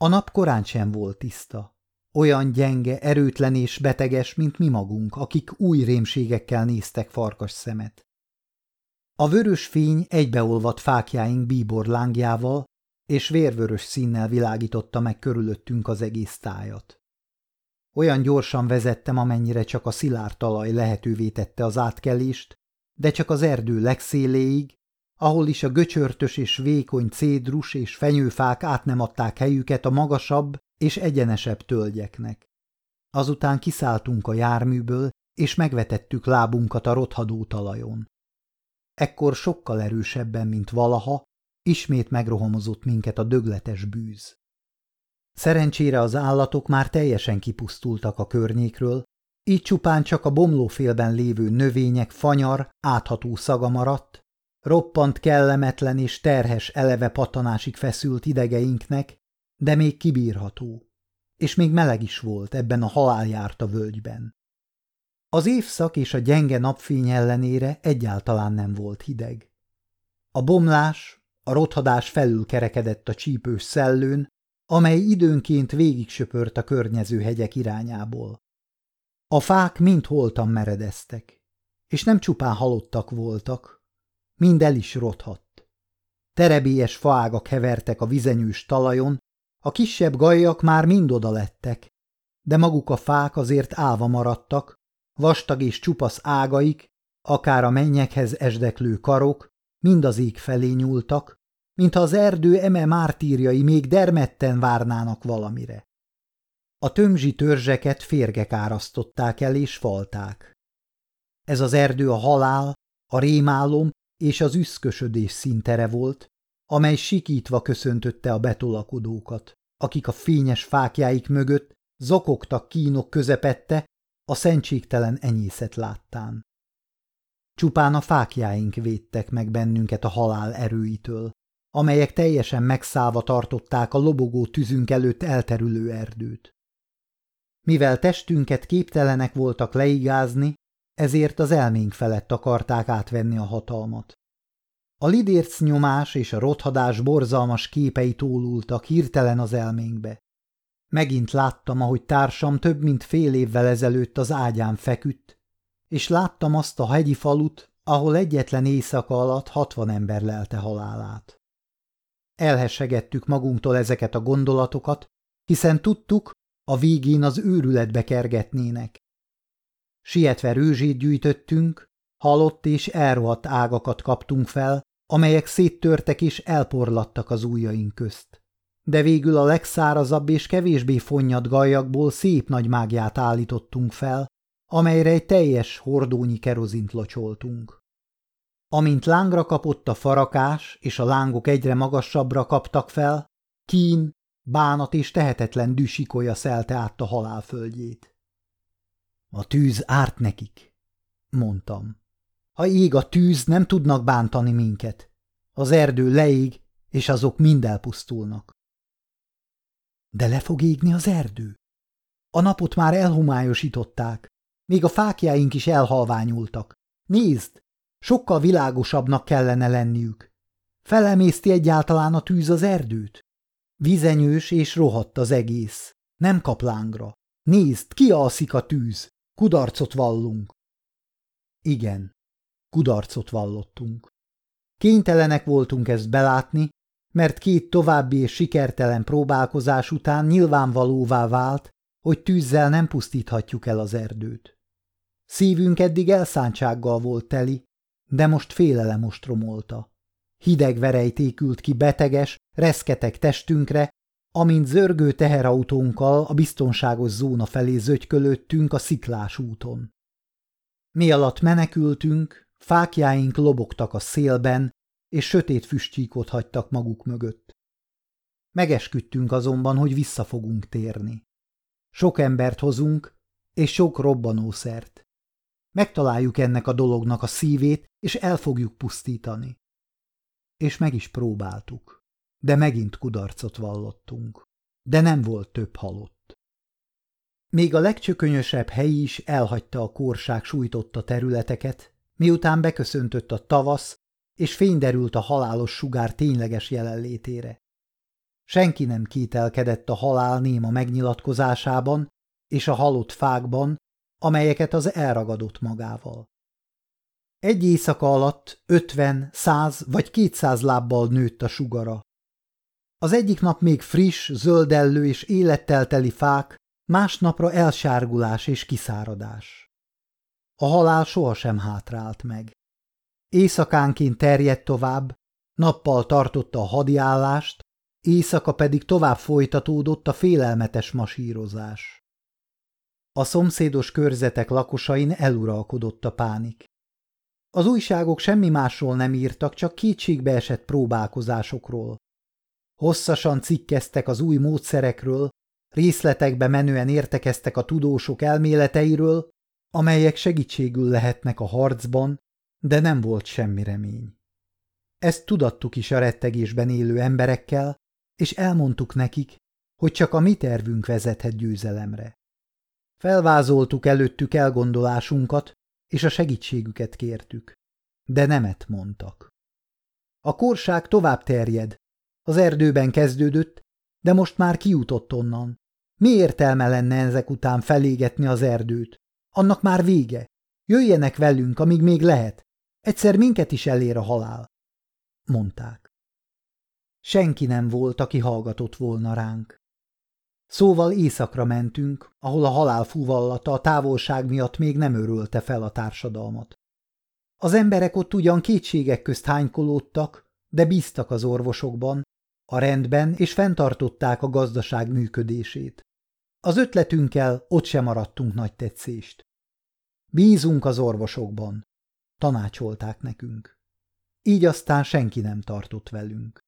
A nap korán sem volt tiszta. Olyan gyenge, erőtlen és beteges, mint mi magunk, akik új rémségekkel néztek farkas szemet. A vörös fény egybeolvadt fákjáink bíbor lángjával, és vérvörös színnel világította meg körülöttünk az egész tájat. Olyan gyorsan vezettem, amennyire csak a szilárd talaj lehetővé tette az átkelést, de csak az erdő legszéléig, ahol is a göcsörtös és vékony cédrus és fenyőfák át nem adták helyüket a magasabb és egyenesebb tölgyeknek. Azután kiszálltunk a járműből, és megvetettük lábunkat a rothadó talajon. Ekkor sokkal erősebben, mint valaha, ismét megrohamozott minket a dögletes bűz. Szerencsére az állatok már teljesen kipusztultak a környékről, így csupán csak a bomlófélben lévő növények fanyar, átható szaga maradt, roppant kellemetlen és terhes eleve patanásig feszült idegeinknek, de még kibírható, és még meleg is volt ebben a haláljárta völgyben. Az évszak és a gyenge napfény ellenére egyáltalán nem volt hideg. A bomlás, a rothadás felül kerekedett a csípős szellőn, amely időnként végig söpört a környező hegyek irányából. A fák mind holtan meredeztek, és nem csupán halottak voltak, mind el is rothadt. Terebélyes faágak hevertek a vizenyős talajon, a kisebb gajjak már mind oda lettek, de maguk a fák azért állva maradtak, vastag és csupasz ágaik, akár a mennyekhez esdeklő karok, mind az ég felé nyúltak, mintha az erdő eme mártírjai még dermedten várnának valamire. A tömzsi törzseket férgek árasztották el és falták. Ez az erdő a halál, a rémálom és az üszkösödés szintere volt, amely sikítva köszöntötte a betolakodókat, akik a fényes fákjáik mögött zokogtak kínok közepette, a szentségtelen enyészet láttán. Csupán a fákjáink védtek meg bennünket a halál erőitől, amelyek teljesen megszállva tartották a lobogó tüzünk előtt elterülő erdőt. Mivel testünket képtelenek voltak leigázni, ezért az elménk felett akarták átvenni a hatalmat. A lidérc nyomás és a rothadás borzalmas képei tólultak hirtelen az elménkbe. Megint láttam, ahogy társam több mint fél évvel ezelőtt az ágyán feküdt, és láttam azt a hegyi falut, ahol egyetlen éjszaka alatt hatvan ember lelte halálát. Elhessegettük magunktól ezeket a gondolatokat, hiszen tudtuk, a végén az őrületbe kergetnének. Sietve rőzsét gyűjtöttünk, halott és elrohadt ágakat kaptunk fel, amelyek széttörtek és elporlattak az ujjaink közt. De végül a legszárazabb és kevésbé fonnyad gajakból szép nagy mágiát állítottunk fel, amelyre egy teljes hordónyi kerozint locsoltunk. Amint lángra kapott a farakás, és a lángok egyre magasabbra kaptak fel, kín, bánat és tehetetlen düsikolya szelte át a halálföldjét. A tűz árt nekik, mondtam. Ha ég a tűz, nem tudnak bántani minket. Az erdő leég, és azok mind elpusztulnak. De le fog égni az erdő. A napot már elhomályosították, még a fákjáink is elhalványultak. Nézd, sokkal világosabbnak kellene lenniük. Felemészti egyáltalán a tűz az erdőt? Vizenyős és rohadt az egész. Nem kap lángra. Nézd, kialszik a tűz. Kudarcot vallunk. Igen, kudarcot vallottunk. Kénytelenek voltunk ezt belátni, mert két további és sikertelen próbálkozás után nyilvánvalóvá vált, hogy tűzzel nem pusztíthatjuk el az erdőt. Szívünk eddig elszántsággal volt teli, de most félelem ostromolta. Hideg verejték ült ki beteges, reszketeg testünkre, amint zörgő teherautónkkal a biztonságos zóna felé zögykölöttünk a sziklás úton. Mi alatt menekültünk, fákjáink lobogtak a szélben, és sötét füstcsíkot hagytak maguk mögött. Megesküdtünk azonban, hogy vissza fogunk térni. Sok embert hozunk, és sok robbanószert. Megtaláljuk ennek a dolognak a szívét, és el fogjuk pusztítani. És meg is próbáltuk. De megint kudarcot vallottunk. De nem volt több halott. Még a legcsökönyösebb hely is elhagyta a korság sújtotta területeket, miután beköszöntött a tavasz, és fényderült a halálos sugár tényleges jelenlétére. Senki nem kételkedett a halál néma megnyilatkozásában és a halott fákban, amelyeket az elragadott magával. Egy éjszaka alatt ötven, száz vagy kétszáz lábbal nőtt a sugara. Az egyik nap még friss, zöldellő és élettel teli fák, másnapra elsárgulás és kiszáradás. A halál sohasem hátrált meg. Éjszakánként terjedt tovább, nappal tartotta a hadiállást, éjszaka pedig tovább folytatódott a félelmetes masírozás. A szomszédos körzetek lakosain eluralkodott a pánik. Az újságok semmi másról nem írtak, csak kétségbeesett próbálkozásokról. Hosszasan cikkeztek az új módszerekről, részletekbe menően értekeztek a tudósok elméleteiről, amelyek segítségül lehetnek a harcban, de nem volt semmi remény. Ezt tudattuk is a rettegésben élő emberekkel, és elmondtuk nekik, hogy csak a mi tervünk vezethet győzelemre. Felvázoltuk előttük elgondolásunkat, és a segítségüket kértük. De nemet mondtak. A korság tovább terjed. Az erdőben kezdődött, de most már kijutott onnan. Mi értelme lenne ezek után felégetni az erdőt? Annak már vége. Jöjjenek velünk, amíg még lehet. Egyszer minket is elér a halál. Mondták. Senki nem volt, aki hallgatott volna ránk. Szóval éjszakra mentünk, ahol a halál fúvallata a távolság miatt még nem örülte fel a társadalmat. Az emberek ott ugyan kétségek közt hánykolódtak, de bíztak az orvosokban, a rendben és fenntartották a gazdaság működését. Az ötletünkkel ott sem maradtunk nagy tetszést. Bízunk az orvosokban, tanácsolták nekünk. Így aztán senki nem tartott velünk.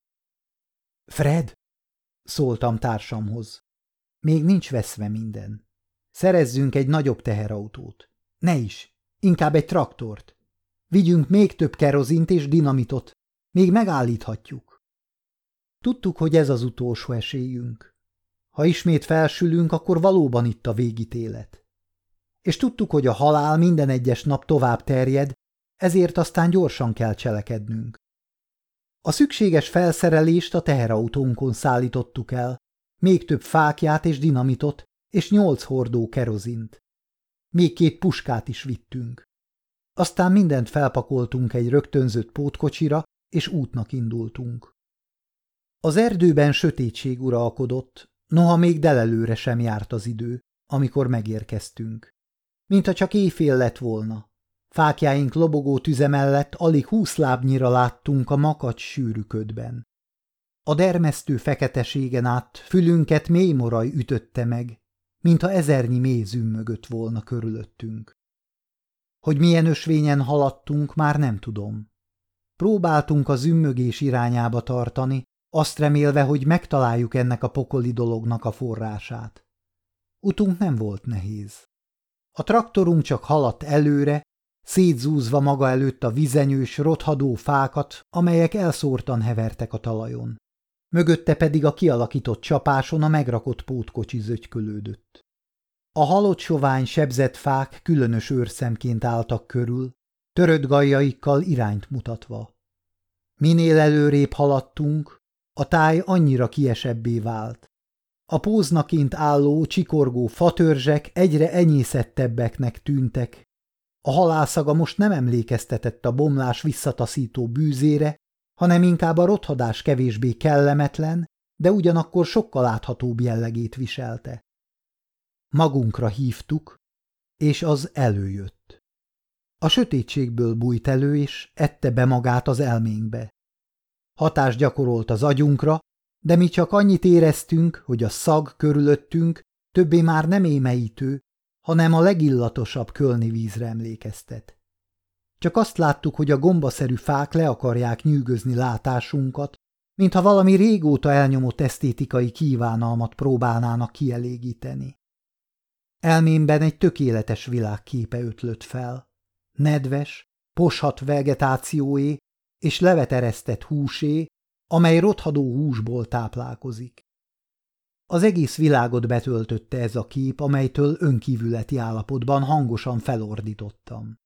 Fred, szóltam társamhoz. Még nincs veszve minden. Szerezzünk egy nagyobb teherautót. Ne is, inkább egy traktort. Vigyünk még több kerozint és dinamitot, még megállíthatjuk. Tudtuk, hogy ez az utolsó esélyünk. Ha ismét felsülünk, akkor valóban itt a végítélet. És tudtuk, hogy a halál minden egyes nap tovább terjed, ezért aztán gyorsan kell cselekednünk. A szükséges felszerelést a teherautónkon szállítottuk el, még több fákját és dinamitot, és nyolc hordó kerozint. Még két puskát is vittünk. Aztán mindent felpakoltunk egy rögtönzött pótkocsira, és útnak indultunk. Az erdőben sötétség uralkodott, noha még delelőre sem járt az idő, amikor megérkeztünk. Mintha csak éjfél lett volna. Fákjáink lobogó tüze mellett alig húsz lábnyira láttunk a makacs sűrű ködben. A dermesztő feketeségen át fülünket mély moraj ütötte meg, mintha ezernyi mézüm mögött volna körülöttünk. Hogy milyen ösvényen haladtunk, már nem tudom. Próbáltunk a zümmögés irányába tartani, azt remélve, hogy megtaláljuk ennek a pokoli dolognak a forrását. Utunk nem volt nehéz. A traktorunk csak haladt előre, szétzúzva maga előtt a vizenyős, rothadó fákat, amelyek elszórtan hevertek a talajon. Mögötte pedig a kialakított csapáson a megrakott pótkocsi zögykölődött. A halott sovány sebzett fák különös őrszemként álltak körül, törött gajjaikkal irányt mutatva. Minél előrébb haladtunk, a táj annyira kiesebbé vált. A póznaként álló, csikorgó fatörzsek egyre enyészettebbeknek tűntek. A halálszaga most nem emlékeztetett a bomlás visszataszító bűzére, hanem inkább a rothadás kevésbé kellemetlen, de ugyanakkor sokkal áthatóbb jellegét viselte. Magunkra hívtuk, és az előjött. A sötétségből bújt elő, és ette be magát az elménkbe. Hatást gyakorolt az agyunkra, de mi csak annyit éreztünk, hogy a szag körülöttünk többé már nem émeítő, hanem a legillatosabb kölni vízre emlékeztet. Csak azt láttuk, hogy a gombaszerű fák le akarják nyűgözni látásunkat, mintha valami régóta elnyomott esztétikai kívánalmat próbálnának kielégíteni. Elmémben egy tökéletes világképe ötlött fel. Nedves, poshat vegetációé és leveteresztett húsé, amely rothadó húsból táplálkozik. Az egész világot betöltötte ez a kép, amelytől önkívületi állapotban hangosan felordítottam.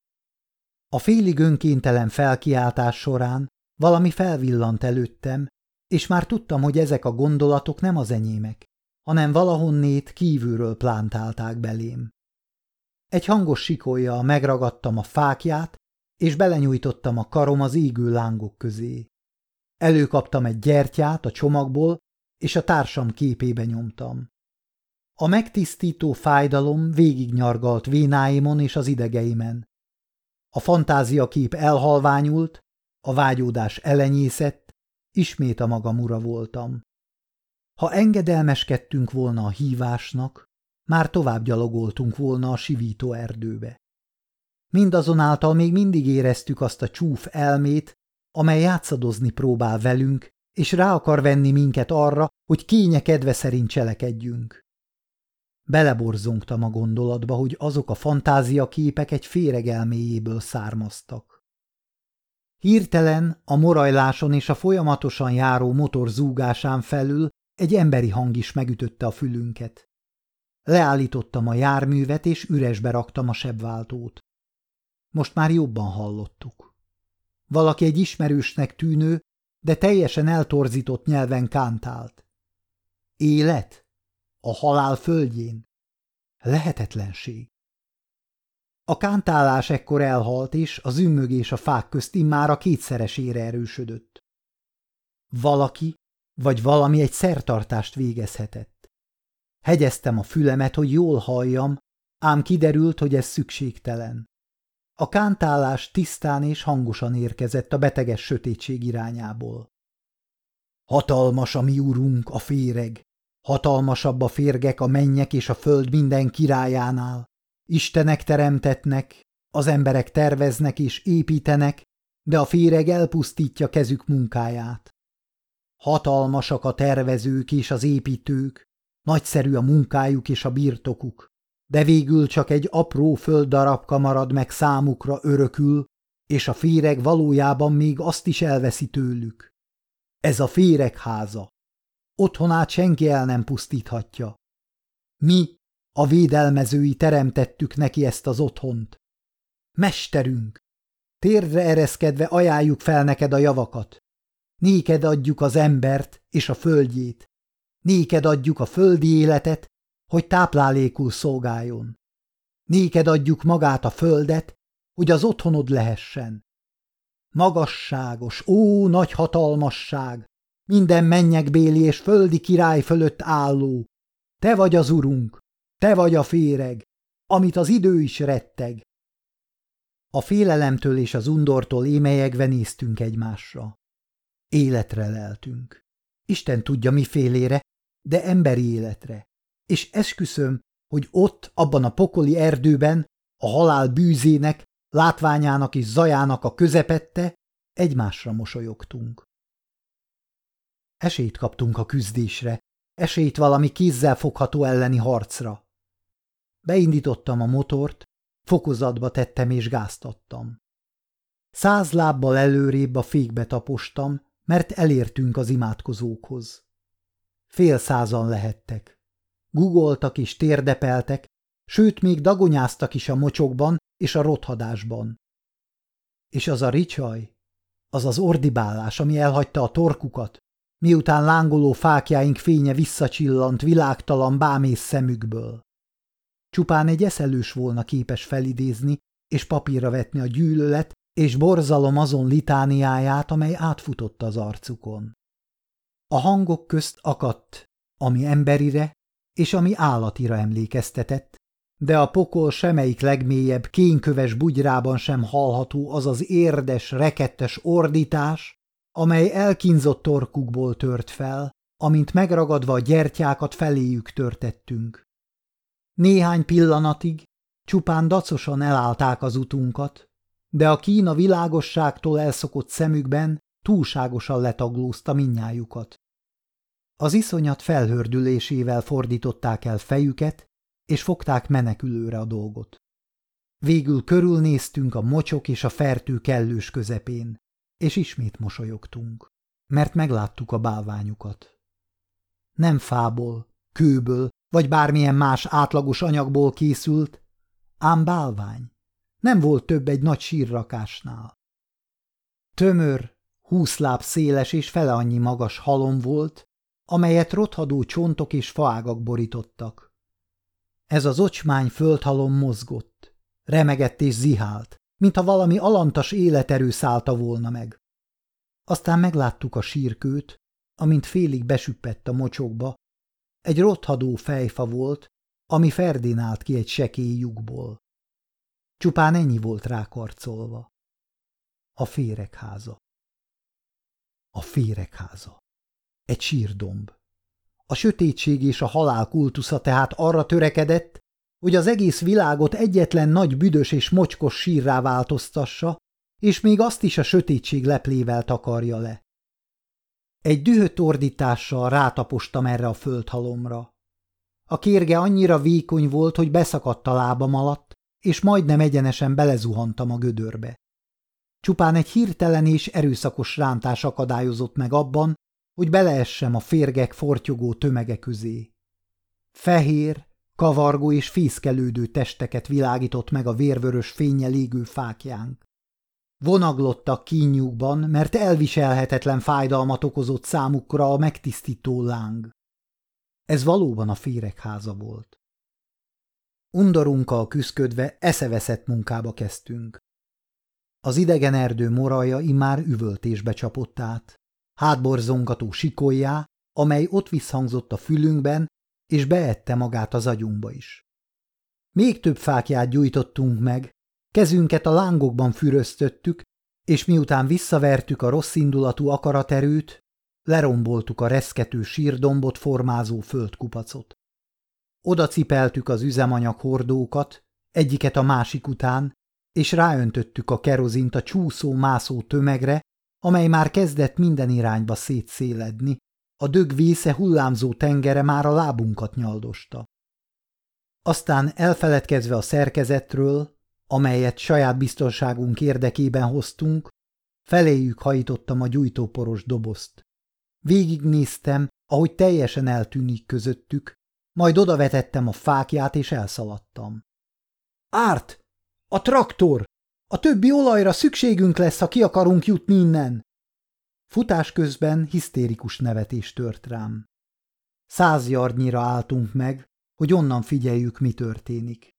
A félig önkéntelen felkiáltás során valami felvillant előttem, és már tudtam, hogy ezek a gondolatok nem az enyémek, hanem valahonnét kívülről plántálták belém. Egy hangos sikolja megragadtam a fákját, és belenyújtottam a karom az égő lángok közé. Előkaptam egy gyertyát a csomagból, és a társam képébe nyomtam. A megtisztító fájdalom végignyargalt vénáimon és az idegeimen. A fantáziakép elhalványult, a vágyódás elenyészett, ismét a magam ura voltam. Ha engedelmeskedtünk volna a hívásnak, már tovább gyalogoltunk volna a sivító erdőbe. Mindazonáltal még mindig éreztük azt a csúf elmét, amely játszadozni próbál velünk, és rá akar venni minket arra, hogy kénye kedve szerint cselekedjünk. Beleborzongtam a gondolatba, hogy azok a fantáziaképek egy féreg elméjéből származtak. Hirtelen a morajláson és a folyamatosan járó motor zúgásán felül egy emberi hang is megütötte a fülünket. Leállítottam a járművet, és üresbe raktam a sebváltót. Most már jobban hallottuk. Valaki egy ismerősnek tűnő, de teljesen eltorzított nyelven kántált. Élet? A halál földjén? Lehetetlenség. A kántálás ekkor elhalt, és az ümmögés a fák közt immár a kétszeresére erősödött. Valaki, vagy valami egy szertartást végezhetett. Hegyeztem a fülemet, hogy jól halljam, ám kiderült, hogy ez szükségtelen. A kántálás tisztán és hangosan érkezett a beteges sötétség irányából. Hatalmas a mi urunk, a féreg, hatalmasabb a férgek a mennyek és a föld minden királyánál. Istenek teremtetnek, az emberek terveznek és építenek, de a féreg elpusztítja kezük munkáját. Hatalmasak a tervezők és az építők, nagyszerű a munkájuk és a birtokuk, de végül csak egy apró földdarabka marad meg számukra örökül, és a féreg valójában még azt is elveszi tőlük. Ez a féreg háza. Otthonát senki el nem pusztíthatja. Mi, a védelmezői teremtettük neki ezt az otthont. Mesterünk! Térdre ereszkedve ajánljuk fel neked a javakat. Néked adjuk az embert és a földjét. Néked adjuk a földi életet, hogy táplálékul szolgáljon. Néked adjuk magát a földet, hogy az otthonod lehessen. Magasságos, ó, nagy hatalmasság, minden mennyekbéli és földi király fölött álló, te vagy az urunk, te vagy a féreg, amit az idő is retteg. A félelemtől és az undortól émelyegve néztünk egymásra. Életre leltünk. Isten tudja mifélére, de emberi életre. És esküszöm, hogy ott, abban a pokoli erdőben, a halál bűzének, látványának és zajának a közepette egymásra mosolyogtunk. Esélyt kaptunk a küzdésre, esélyt valami kézzel fogható elleni harcra. Beindítottam a motort, fokozatba tettem és gáztattam. Száz lábbal előrébb a fékbe tapostam, mert elértünk az imádkozókhoz. Fél százan lehettek. Gugoltak és térdepeltek, sőt, még dagonyáztak is a mocsokban és a rothadásban. És az a ricsaj, az az ordibálás, ami elhagyta a torkukat, miután lángoló fákjáink fénye visszacsillant világtalan bámész szemükből. Csupán egy eszelős volna képes felidézni és papírra vetni a gyűlölet és borzalom azon litániáját, amely átfutott az arcukon. A hangok közt akadt, ami emberire és ami állatira emlékeztetett, de a pokol semmelyik legmélyebb kénköves bugyrában sem hallható az az érdes, rekettes ordítás, amely elkínzott torkukból tört fel, amint megragadva a gyertyákat feléjük törtettünk. Néhány pillanatig csupán dacosan elállták az utunkat, de a Kína világosságtól elszokott szemükben túlságosan letaglózta minnyájukat. Az iszonyat felhördülésével fordították el fejüket, és fogták menekülőre a dolgot. Végül körülnéztünk a mocsok és a fertő kellős közepén, és ismét mosolyogtunk, mert megláttuk a bálványukat. Nem fából, kőből, vagy bármilyen más átlagos anyagból készült, ám bálvány. Nem volt több egy nagy sírrakásnál. Tömör, húsz láb széles és fele annyi magas halom volt, amelyet rothadó csontok és faágak borítottak. Ez az ocsmány földhalom mozgott, remegett és zihált, mintha valami alantas életerő szállta volna meg. Aztán megláttuk a sírkőt, amint félig besüppett a mocsokba, egy rothadó fejfa volt, ami Ferdinált ki egy sekély lyukból. Csupán ennyi volt rákarcolva. A féregháza. A féregháza. Egy sírdomb. A sötétség és a halál kultusza tehát arra törekedett, hogy az egész világot egyetlen nagy büdös és mocskos sírrá változtassa, és még azt is a sötétség leplével takarja le. Egy dühött ordítással rátapostam erre a földhalomra. A kérge annyira vékony volt, hogy beszakadt a lábam alatt, és majdnem egyenesen belezuhantam a gödörbe. Csupán egy hirtelen és erőszakos rántás akadályozott meg abban, hogy beleessem a férgek fortyogó tömege közé. Fehér, kavargó és fészkelődő testeket világított meg a vérvörös fénye légő fákjánk. Vonaglottak kínjukban, mert elviselhetetlen fájdalmat okozott számukra a megtisztító láng. Ez valóban a féregháza volt. Undorunkkal küszködve eszeveszett munkába kezdtünk. Az idegen erdő moraja immár üvöltésbe csapott át, hátborzongató sikoljá, amely ott visszhangzott a fülünkben, és beette magát az agyunkba is. Még több fákját gyújtottunk meg, kezünket a lángokban füröztöttük, és miután visszavertük a rosszindulatú akaraterőt, leromboltuk a reszkető sírdombot formázó földkupacot. Oda cipeltük az üzemanyag hordókat, egyiket a másik után, és ráöntöttük a kerozint a csúszó-mászó tömegre, amely már kezdett minden irányba szétszéledni, a dög vésze hullámzó tengere már a lábunkat nyaldosta. Aztán elfeledkezve a szerkezetről, amelyet saját biztonságunk érdekében hoztunk, feléjük hajtottam a gyújtóporos dobozt. Végignéztem, ahogy teljesen eltűnik közöttük, majd odavetettem a fákját, és elszaladtam. Árt! A traktor! A többi olajra szükségünk lesz, ha ki akarunk jutni innen! Futás közben hisztérikus nevetés tört rám. Száz yardnyira álltunk meg, hogy onnan figyeljük, mi történik.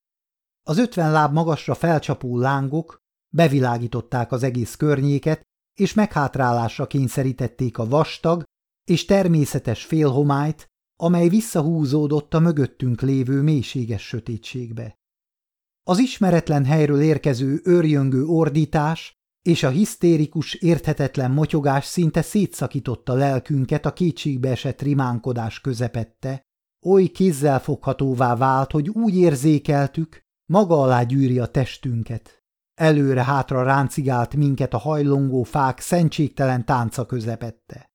Az ötven láb magasra felcsapó lángok bevilágították az egész környéket, és meghátrálásra kényszerítették a vastag és természetes félhomályt, amely visszahúzódott a mögöttünk lévő mélységes sötétségbe. Az ismeretlen helyről érkező őrjöngő ordítás és a hisztérikus, érthetetlen motyogás szinte szétszakította lelkünket a kétségbeesett rimánkodás közepette, oly kézzelfoghatóvá vált, hogy úgy érzékeltük, maga alá gyűri a testünket. Előre-hátra ráncigált minket a hajlongó fák szentségtelen tánca közepette.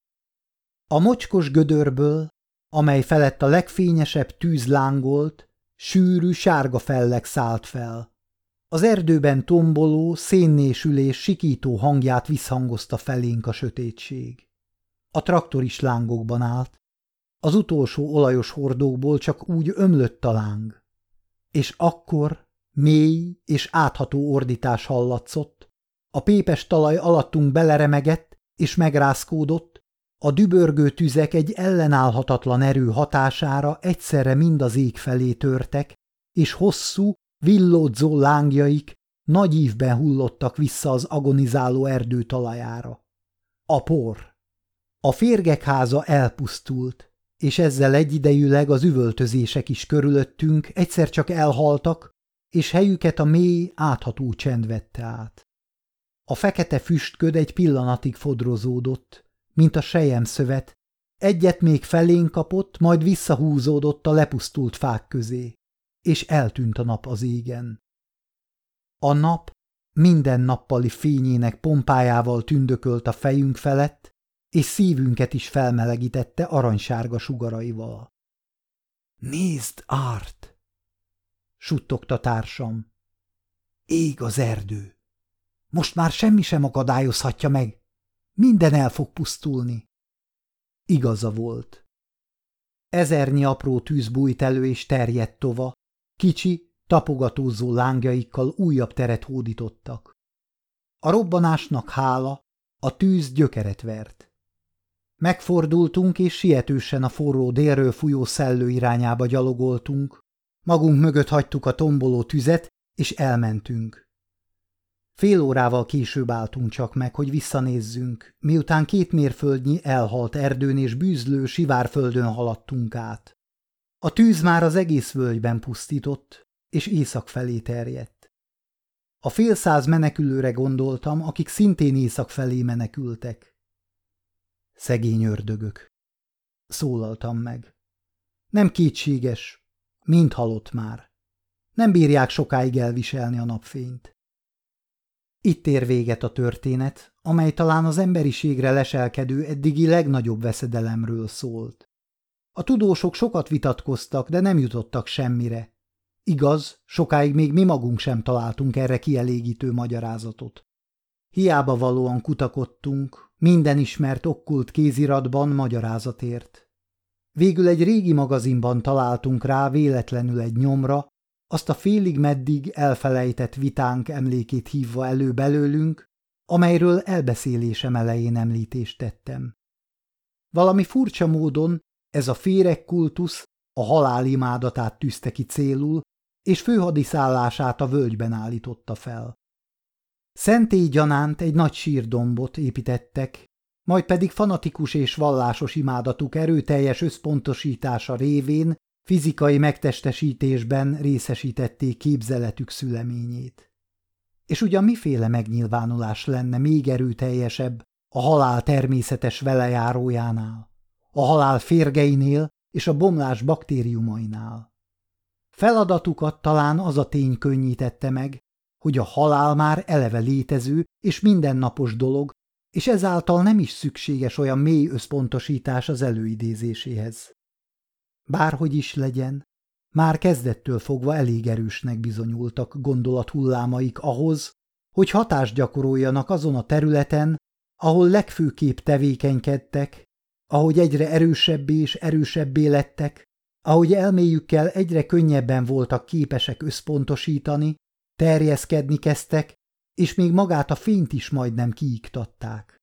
A mocskos gödörből, amely felett a legfényesebb tűz lángolt, sűrű sárga felleg szállt fel. Az erdőben tomboló, szénnésülés sikító hangját visszhangozta felénk a sötétség. A traktor is lángokban állt. Az utolsó olajos hordókból csak úgy ömlött a láng. És akkor mély és átható ordítás hallatszott, a pépes talaj alattunk beleremegett és megrázkódott, a dübörgő tüzek egy ellenállhatatlan erő hatására egyszerre mind az ég felé törtek, és hosszú, villódzó lángjaik nagy ívben hullottak vissza az agonizáló erdő talajára. A por. A férgek háza elpusztult, és ezzel egyidejűleg az üvöltözések is körülöttünk egyszer csak elhaltak, és helyüket a mély, átható csend vette át. A fekete füstköd egy pillanatig fodrozódott, mint a szövet, egyet még felén kapott, majd visszahúzódott a lepusztult fák közé, és eltűnt a nap az égen. A nap minden nappali fényének pompájával tündökölt a fejünk felett, és szívünket is felmelegítette aranysárga sugaraival. Nézd, Árt! suttogta társam. Ég az erdő. Most már semmi sem akadályozhatja meg. Minden el fog pusztulni. Igaza volt. Ezernyi apró tűz bújt elő és terjedt tova, kicsi, tapogatózó lángjaikkal újabb teret hódítottak. A robbanásnak hála, a tűz gyökeret vert. Megfordultunk, és sietősen a forró délről fújó szellő irányába gyalogoltunk, magunk mögött hagytuk a tomboló tüzet, és elmentünk. Fél órával később álltunk csak meg, hogy visszanézzünk, miután két mérföldnyi elhalt erdőn és bűzlő sivárföldön haladtunk át. A tűz már az egész völgyben pusztított, és észak felé terjedt. A fél száz menekülőre gondoltam, akik szintén észak felé menekültek. Szegény ördögök. Szólaltam meg. Nem kétséges, mind halott már. Nem bírják sokáig elviselni a napfényt. Itt ér véget a történet, amely talán az emberiségre leselkedő eddigi legnagyobb veszedelemről szólt. A tudósok sokat vitatkoztak, de nem jutottak semmire. Igaz, sokáig még mi magunk sem találtunk erre kielégítő magyarázatot. Hiába valóan kutakodtunk, minden ismert okkult kéziratban magyarázatért. Végül egy régi magazinban találtunk rá véletlenül egy nyomra, azt a félig meddig elfelejtett vitánk emlékét hívva elő belőlünk, amelyről elbeszélésem elején említést tettem. Valami furcsa módon ez a féregkultusz a halál imádatát tűzte ki célul, és főhadiszállását a völgyben állította fel. Szentély gyanánt egy nagy sírdombot építettek, majd pedig fanatikus és vallásos imádatuk erőteljes összpontosítása révén fizikai megtestesítésben részesítették képzeletük szüleményét. És ugyan miféle megnyilvánulás lenne még erőteljesebb a halál természetes velejárójánál, a halál férgeinél és a bomlás baktériumainál? Feladatukat talán az a tény könnyítette meg, hogy a halál már eleve létező és mindennapos dolog, és ezáltal nem is szükséges olyan mély összpontosítás az előidézéséhez. Bárhogy is legyen, Már kezdettől fogva elég erősnek bizonyultak gondolathullámaik ahhoz, hogy hatást gyakoroljanak azon a területen, ahol legfőképp tevékenykedtek, ahogy egyre erősebbé és erősebbé lettek, ahogy elméjükkel egyre könnyebben voltak képesek összpontosítani, terjeszkedni kezdtek, és még magát a fényt is majdnem kiiktatták.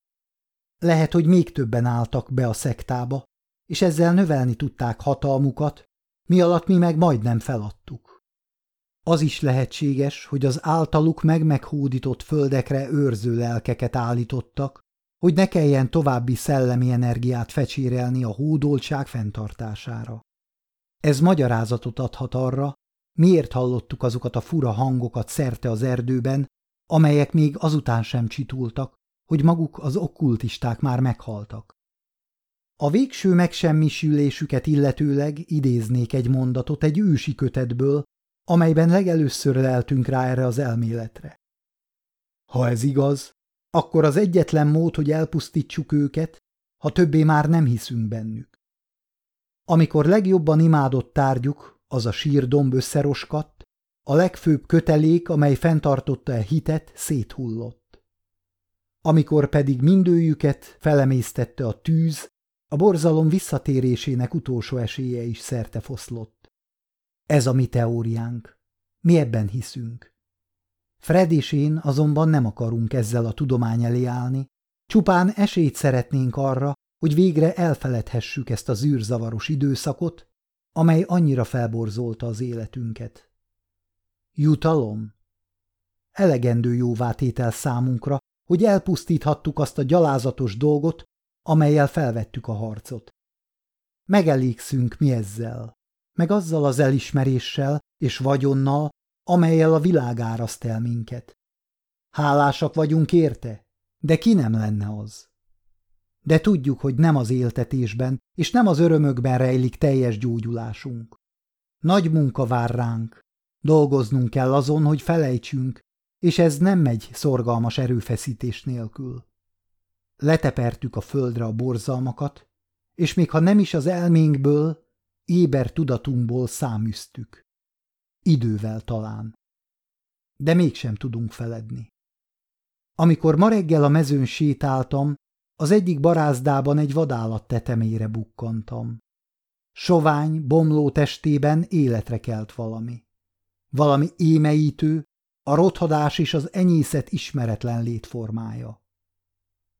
Lehet, hogy még többen álltak be a szektába, és ezzel növelni tudták hatalmukat, mi alatt mi meg majdnem feladtuk. Az is lehetséges, hogy az általuk meg-meghódított földekre őrző lelkeket állítottak, hogy ne kelljen további szellemi energiát fecsérelni a hódoltság fenntartására. Ez magyarázatot adhat arra, miért hallottuk azokat a fura hangokat szerte az erdőben, amelyek még azután sem csitultak, hogy maguk az okkultisták már meghaltak. A végső megsemmisülésüket illetőleg idéznék egy mondatot egy ősi kötetből, amelyben legelőször leltünk rá erre az elméletre. Ha ez igaz, akkor az egyetlen mód, hogy elpusztítsuk őket, ha többé már nem hiszünk bennük. Amikor legjobban imádott tárgyuk, az a sírdomb összeroskadt, a legfőbb kötelék, amely fenntartotta a hitet, széthullott. Amikor pedig mindőjüket felemésztette a tűz, a borzalom visszatérésének utolsó esélye is szerte foszlott. Ez a mi teóriánk. Mi ebben hiszünk. Fred és én azonban nem akarunk ezzel a tudomány elé állni, csupán esélyt szeretnénk arra, hogy végre elfeledhessük ezt a zűrzavaros időszakot, amely annyira felborzolta az életünket. Jutalom? Elegendő jóvátétel számunkra, hogy elpusztíthattuk azt a gyalázatos dolgot, amelyel felvettük a harcot. Megelégszünk mi ezzel, meg azzal az elismeréssel és vagyonnal, amelyel a világ áraszt el minket. Hálásak vagyunk érte, de ki nem lenne az? De tudjuk, hogy nem az éltetésben és nem az örömökben rejlik teljes gyógyulásunk. Nagy munka vár ránk, dolgoznunk kell azon, hogy felejtsünk, és ez nem megy szorgalmas erőfeszítés nélkül. Letepertük a földre a borzalmakat, és még ha nem is az elménkből, éber tudatunkból száműztük. Idővel talán. De mégsem tudunk feledni. Amikor ma reggel a mezőn sétáltam, az egyik barázdában egy vadállat tetemére bukkantam. Sovány, bomló testében életre kelt valami. Valami émeítő, a rothadás és az enyészet ismeretlen létformája.